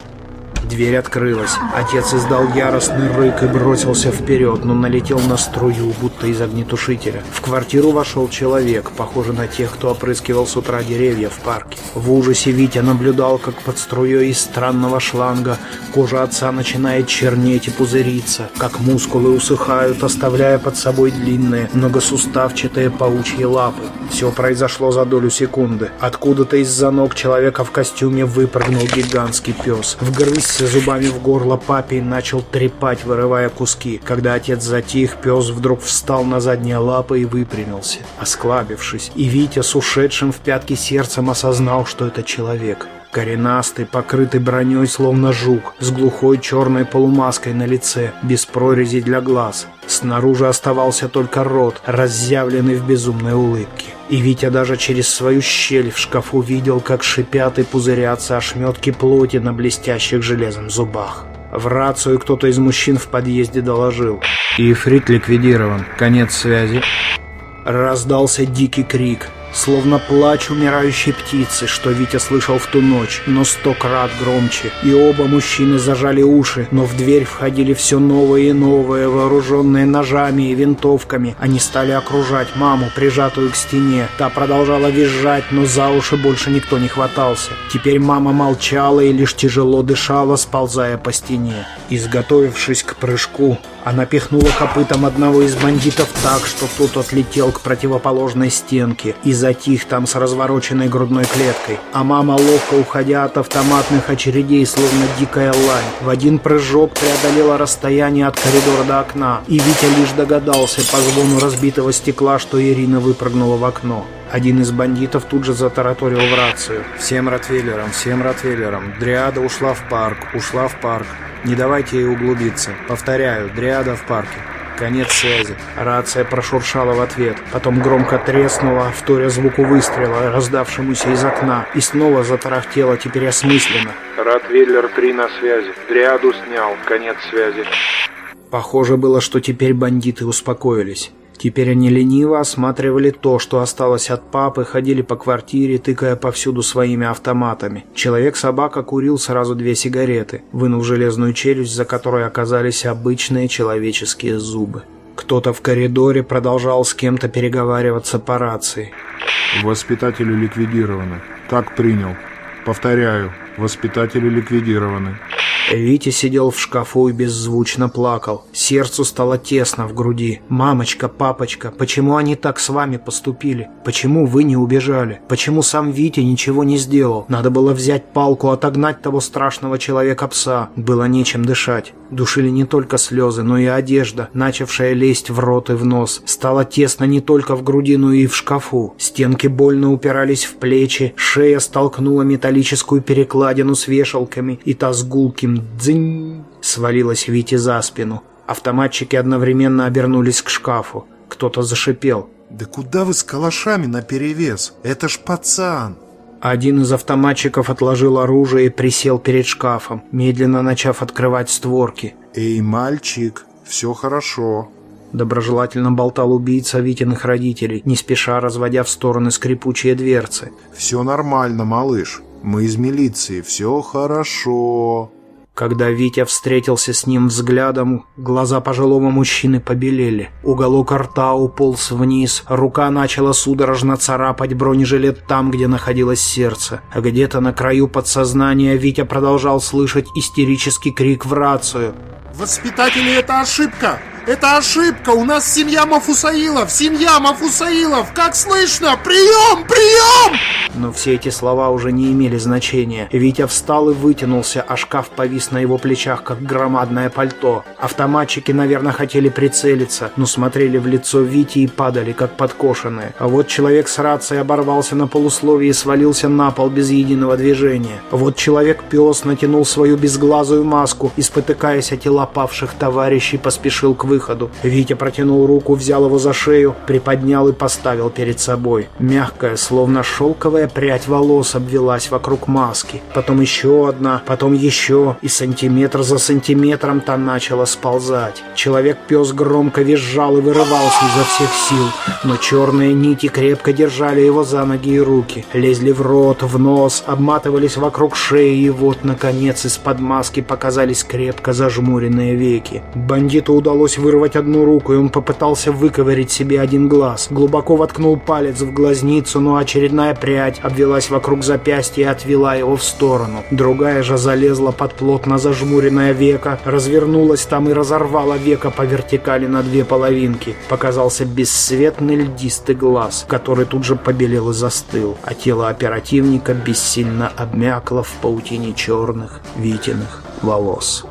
Дверь открылась. Отец издал яростный рык и бросился вперед, но налетел на струю, будто из огнетушителя. В квартиру вошел человек, похожий на тех, кто опрыскивал с утра деревья в парке. В ужасе Витя наблюдал, как под струей из странного шланга кожа отца начинает чернеть и пузыриться, как мускулы усыхают, оставляя под собой длинные, многосуставчатые паучьи лапы. Все произошло за долю секунды. Откуда-то из-за ног человека в костюме выпрыгнул гигантский пес. Вгрызся зубами в горло папе и начал трепать, вырывая куски. Когда отец затих, пес вдруг встал на задние лапы и выпрямился, осклабившись. И Витя с ушедшим в пятки сердцем осознал, что это человек. Коренастый, покрытый броней, словно жук, с глухой черной полумаской на лице, без прорези для глаз. Снаружи оставался только рот, разъявленный в безумной улыбке. И Витя даже через свою щель в шкафу видел, как шипят и пузырятся ошметки плоти на блестящих железом зубах. В рацию кто-то из мужчин в подъезде доложил. «Ифрит ликвидирован. Конец связи». Раздался дикий крик словно плач умирающей птицы, что Витя слышал в ту ночь, но сто крат громче. И оба мужчины зажали уши, но в дверь входили все новые и новые, вооруженные ножами и винтовками. Они стали окружать маму, прижатую к стене. Та продолжала визжать, но за уши больше никто не хватался. Теперь мама молчала и лишь тяжело дышала, сползая по стене. Изготовившись к прыжку, она пихнула копытом одного из бандитов так, что тот отлетел к противоположной стенке и затих там с развороченной грудной клеткой. А мама, ловко уходя от автоматных очередей, словно дикая лань, в один прыжок преодолела расстояние от коридора до окна. И Витя лишь догадался по звону разбитого стекла, что Ирина выпрыгнула в окно. Один из бандитов тут же затараторил в рацию. «Всем ротвейлерам, всем ротвейлерам. Дриада ушла в парк, ушла в парк. Не давайте ей углубиться. Повторяю, Дриада в парке». Конец связи. Рация прошуршала в ответ. Потом громко треснула, вторя звуку выстрела, раздавшемуся из окна. И снова затарахтела, теперь осмысленно. Ротвейлер 3 на связи. Дриаду снял. Конец связи. Похоже было, что теперь бандиты успокоились. Теперь они лениво осматривали то, что осталось от папы, ходили по квартире, тыкая повсюду своими автоматами. Человек-собака курил сразу две сигареты, вынув железную челюсть, за которой оказались обычные человеческие зубы. Кто-то в коридоре продолжал с кем-то переговариваться по рации. Воспитатели ликвидированы. Как принял. Повторяю, воспитатели ликвидированы. Витя сидел в шкафу и беззвучно плакал. Сердцу стало тесно в груди. «Мамочка, папочка, почему они так с вами поступили? Почему вы не убежали? Почему сам Витя ничего не сделал? Надо было взять палку, отогнать того страшного человека-пса. Было нечем дышать. Душили не только слезы, но и одежда, начавшая лезть в рот и в нос. Стало тесно не только в груди, но и в шкафу. Стенки больно упирались в плечи, шея столкнула металлическую перекладину с вешалками, и та с гулким «дзынь» свалилась Вите за спину. Автоматчики одновременно обернулись к шкафу. Кто-то зашипел. «Да куда вы с калашами наперевес? Это ж пацан!» Один из автоматчиков отложил оружие и присел перед шкафом, медленно начав открывать створки. «Эй, мальчик, все хорошо». Доброжелательно болтал убийца Витиных родителей, не спеша разводя в стороны скрипучие дверцы. «Все нормально, малыш. Мы из милиции. Все хорошо». Когда Витя встретился с ним взглядом, глаза пожилого мужчины побелели. Уголок рта уполз вниз, рука начала судорожно царапать бронежилет там, где находилось сердце. А где-то на краю подсознания Витя продолжал слышать истерический крик в рацию. «Воспитатели, это ошибка! Это ошибка! У нас семья Мафусаилов! Семья Мафусаилов! Как слышно? Прием! Прием!» Но все эти слова уже не имели значения. Витя встал и вытянулся, а шкаф повис на его плечах, как громадное пальто. Автоматчики, наверное, хотели прицелиться, но смотрели в лицо Вити и падали, как подкошенные. А вот человек с рацией оборвался на полусловие и свалился на пол без единого движения. Вот человек-пес натянул свою безглазую маску и, спотыкаясь о тела павших товарищей, поспешил к выходу. Витя протянул руку, взял его за шею, приподнял и поставил перед собой. Мягкая, словно шелковая прядь волос обвелась вокруг маски. Потом еще одна, потом еще, и сантиметр за сантиметром та начала сползать. Человек-пес громко визжал и вырывался изо всех сил, но черные нити крепко держали его за ноги и руки. Лезли в рот, в нос, обматывались вокруг шеи, и вот, наконец, из-под маски показались крепко зажмуренные веки. Бандиту удалось вырвать одну руку, и он попытался выковырять себе один глаз. Глубоко воткнул палец в глазницу, но очередная прядь обвелась вокруг запястья и отвела его в сторону. Другая же залезла под плотно зажмуренное веко, развернулась там и разорвала веко по вертикали на две половинки. Показался бесцветный льдистый глаз, который тут же побелел и застыл, а тело оперативника бессильно обмякло в паутине черных Витиных волос.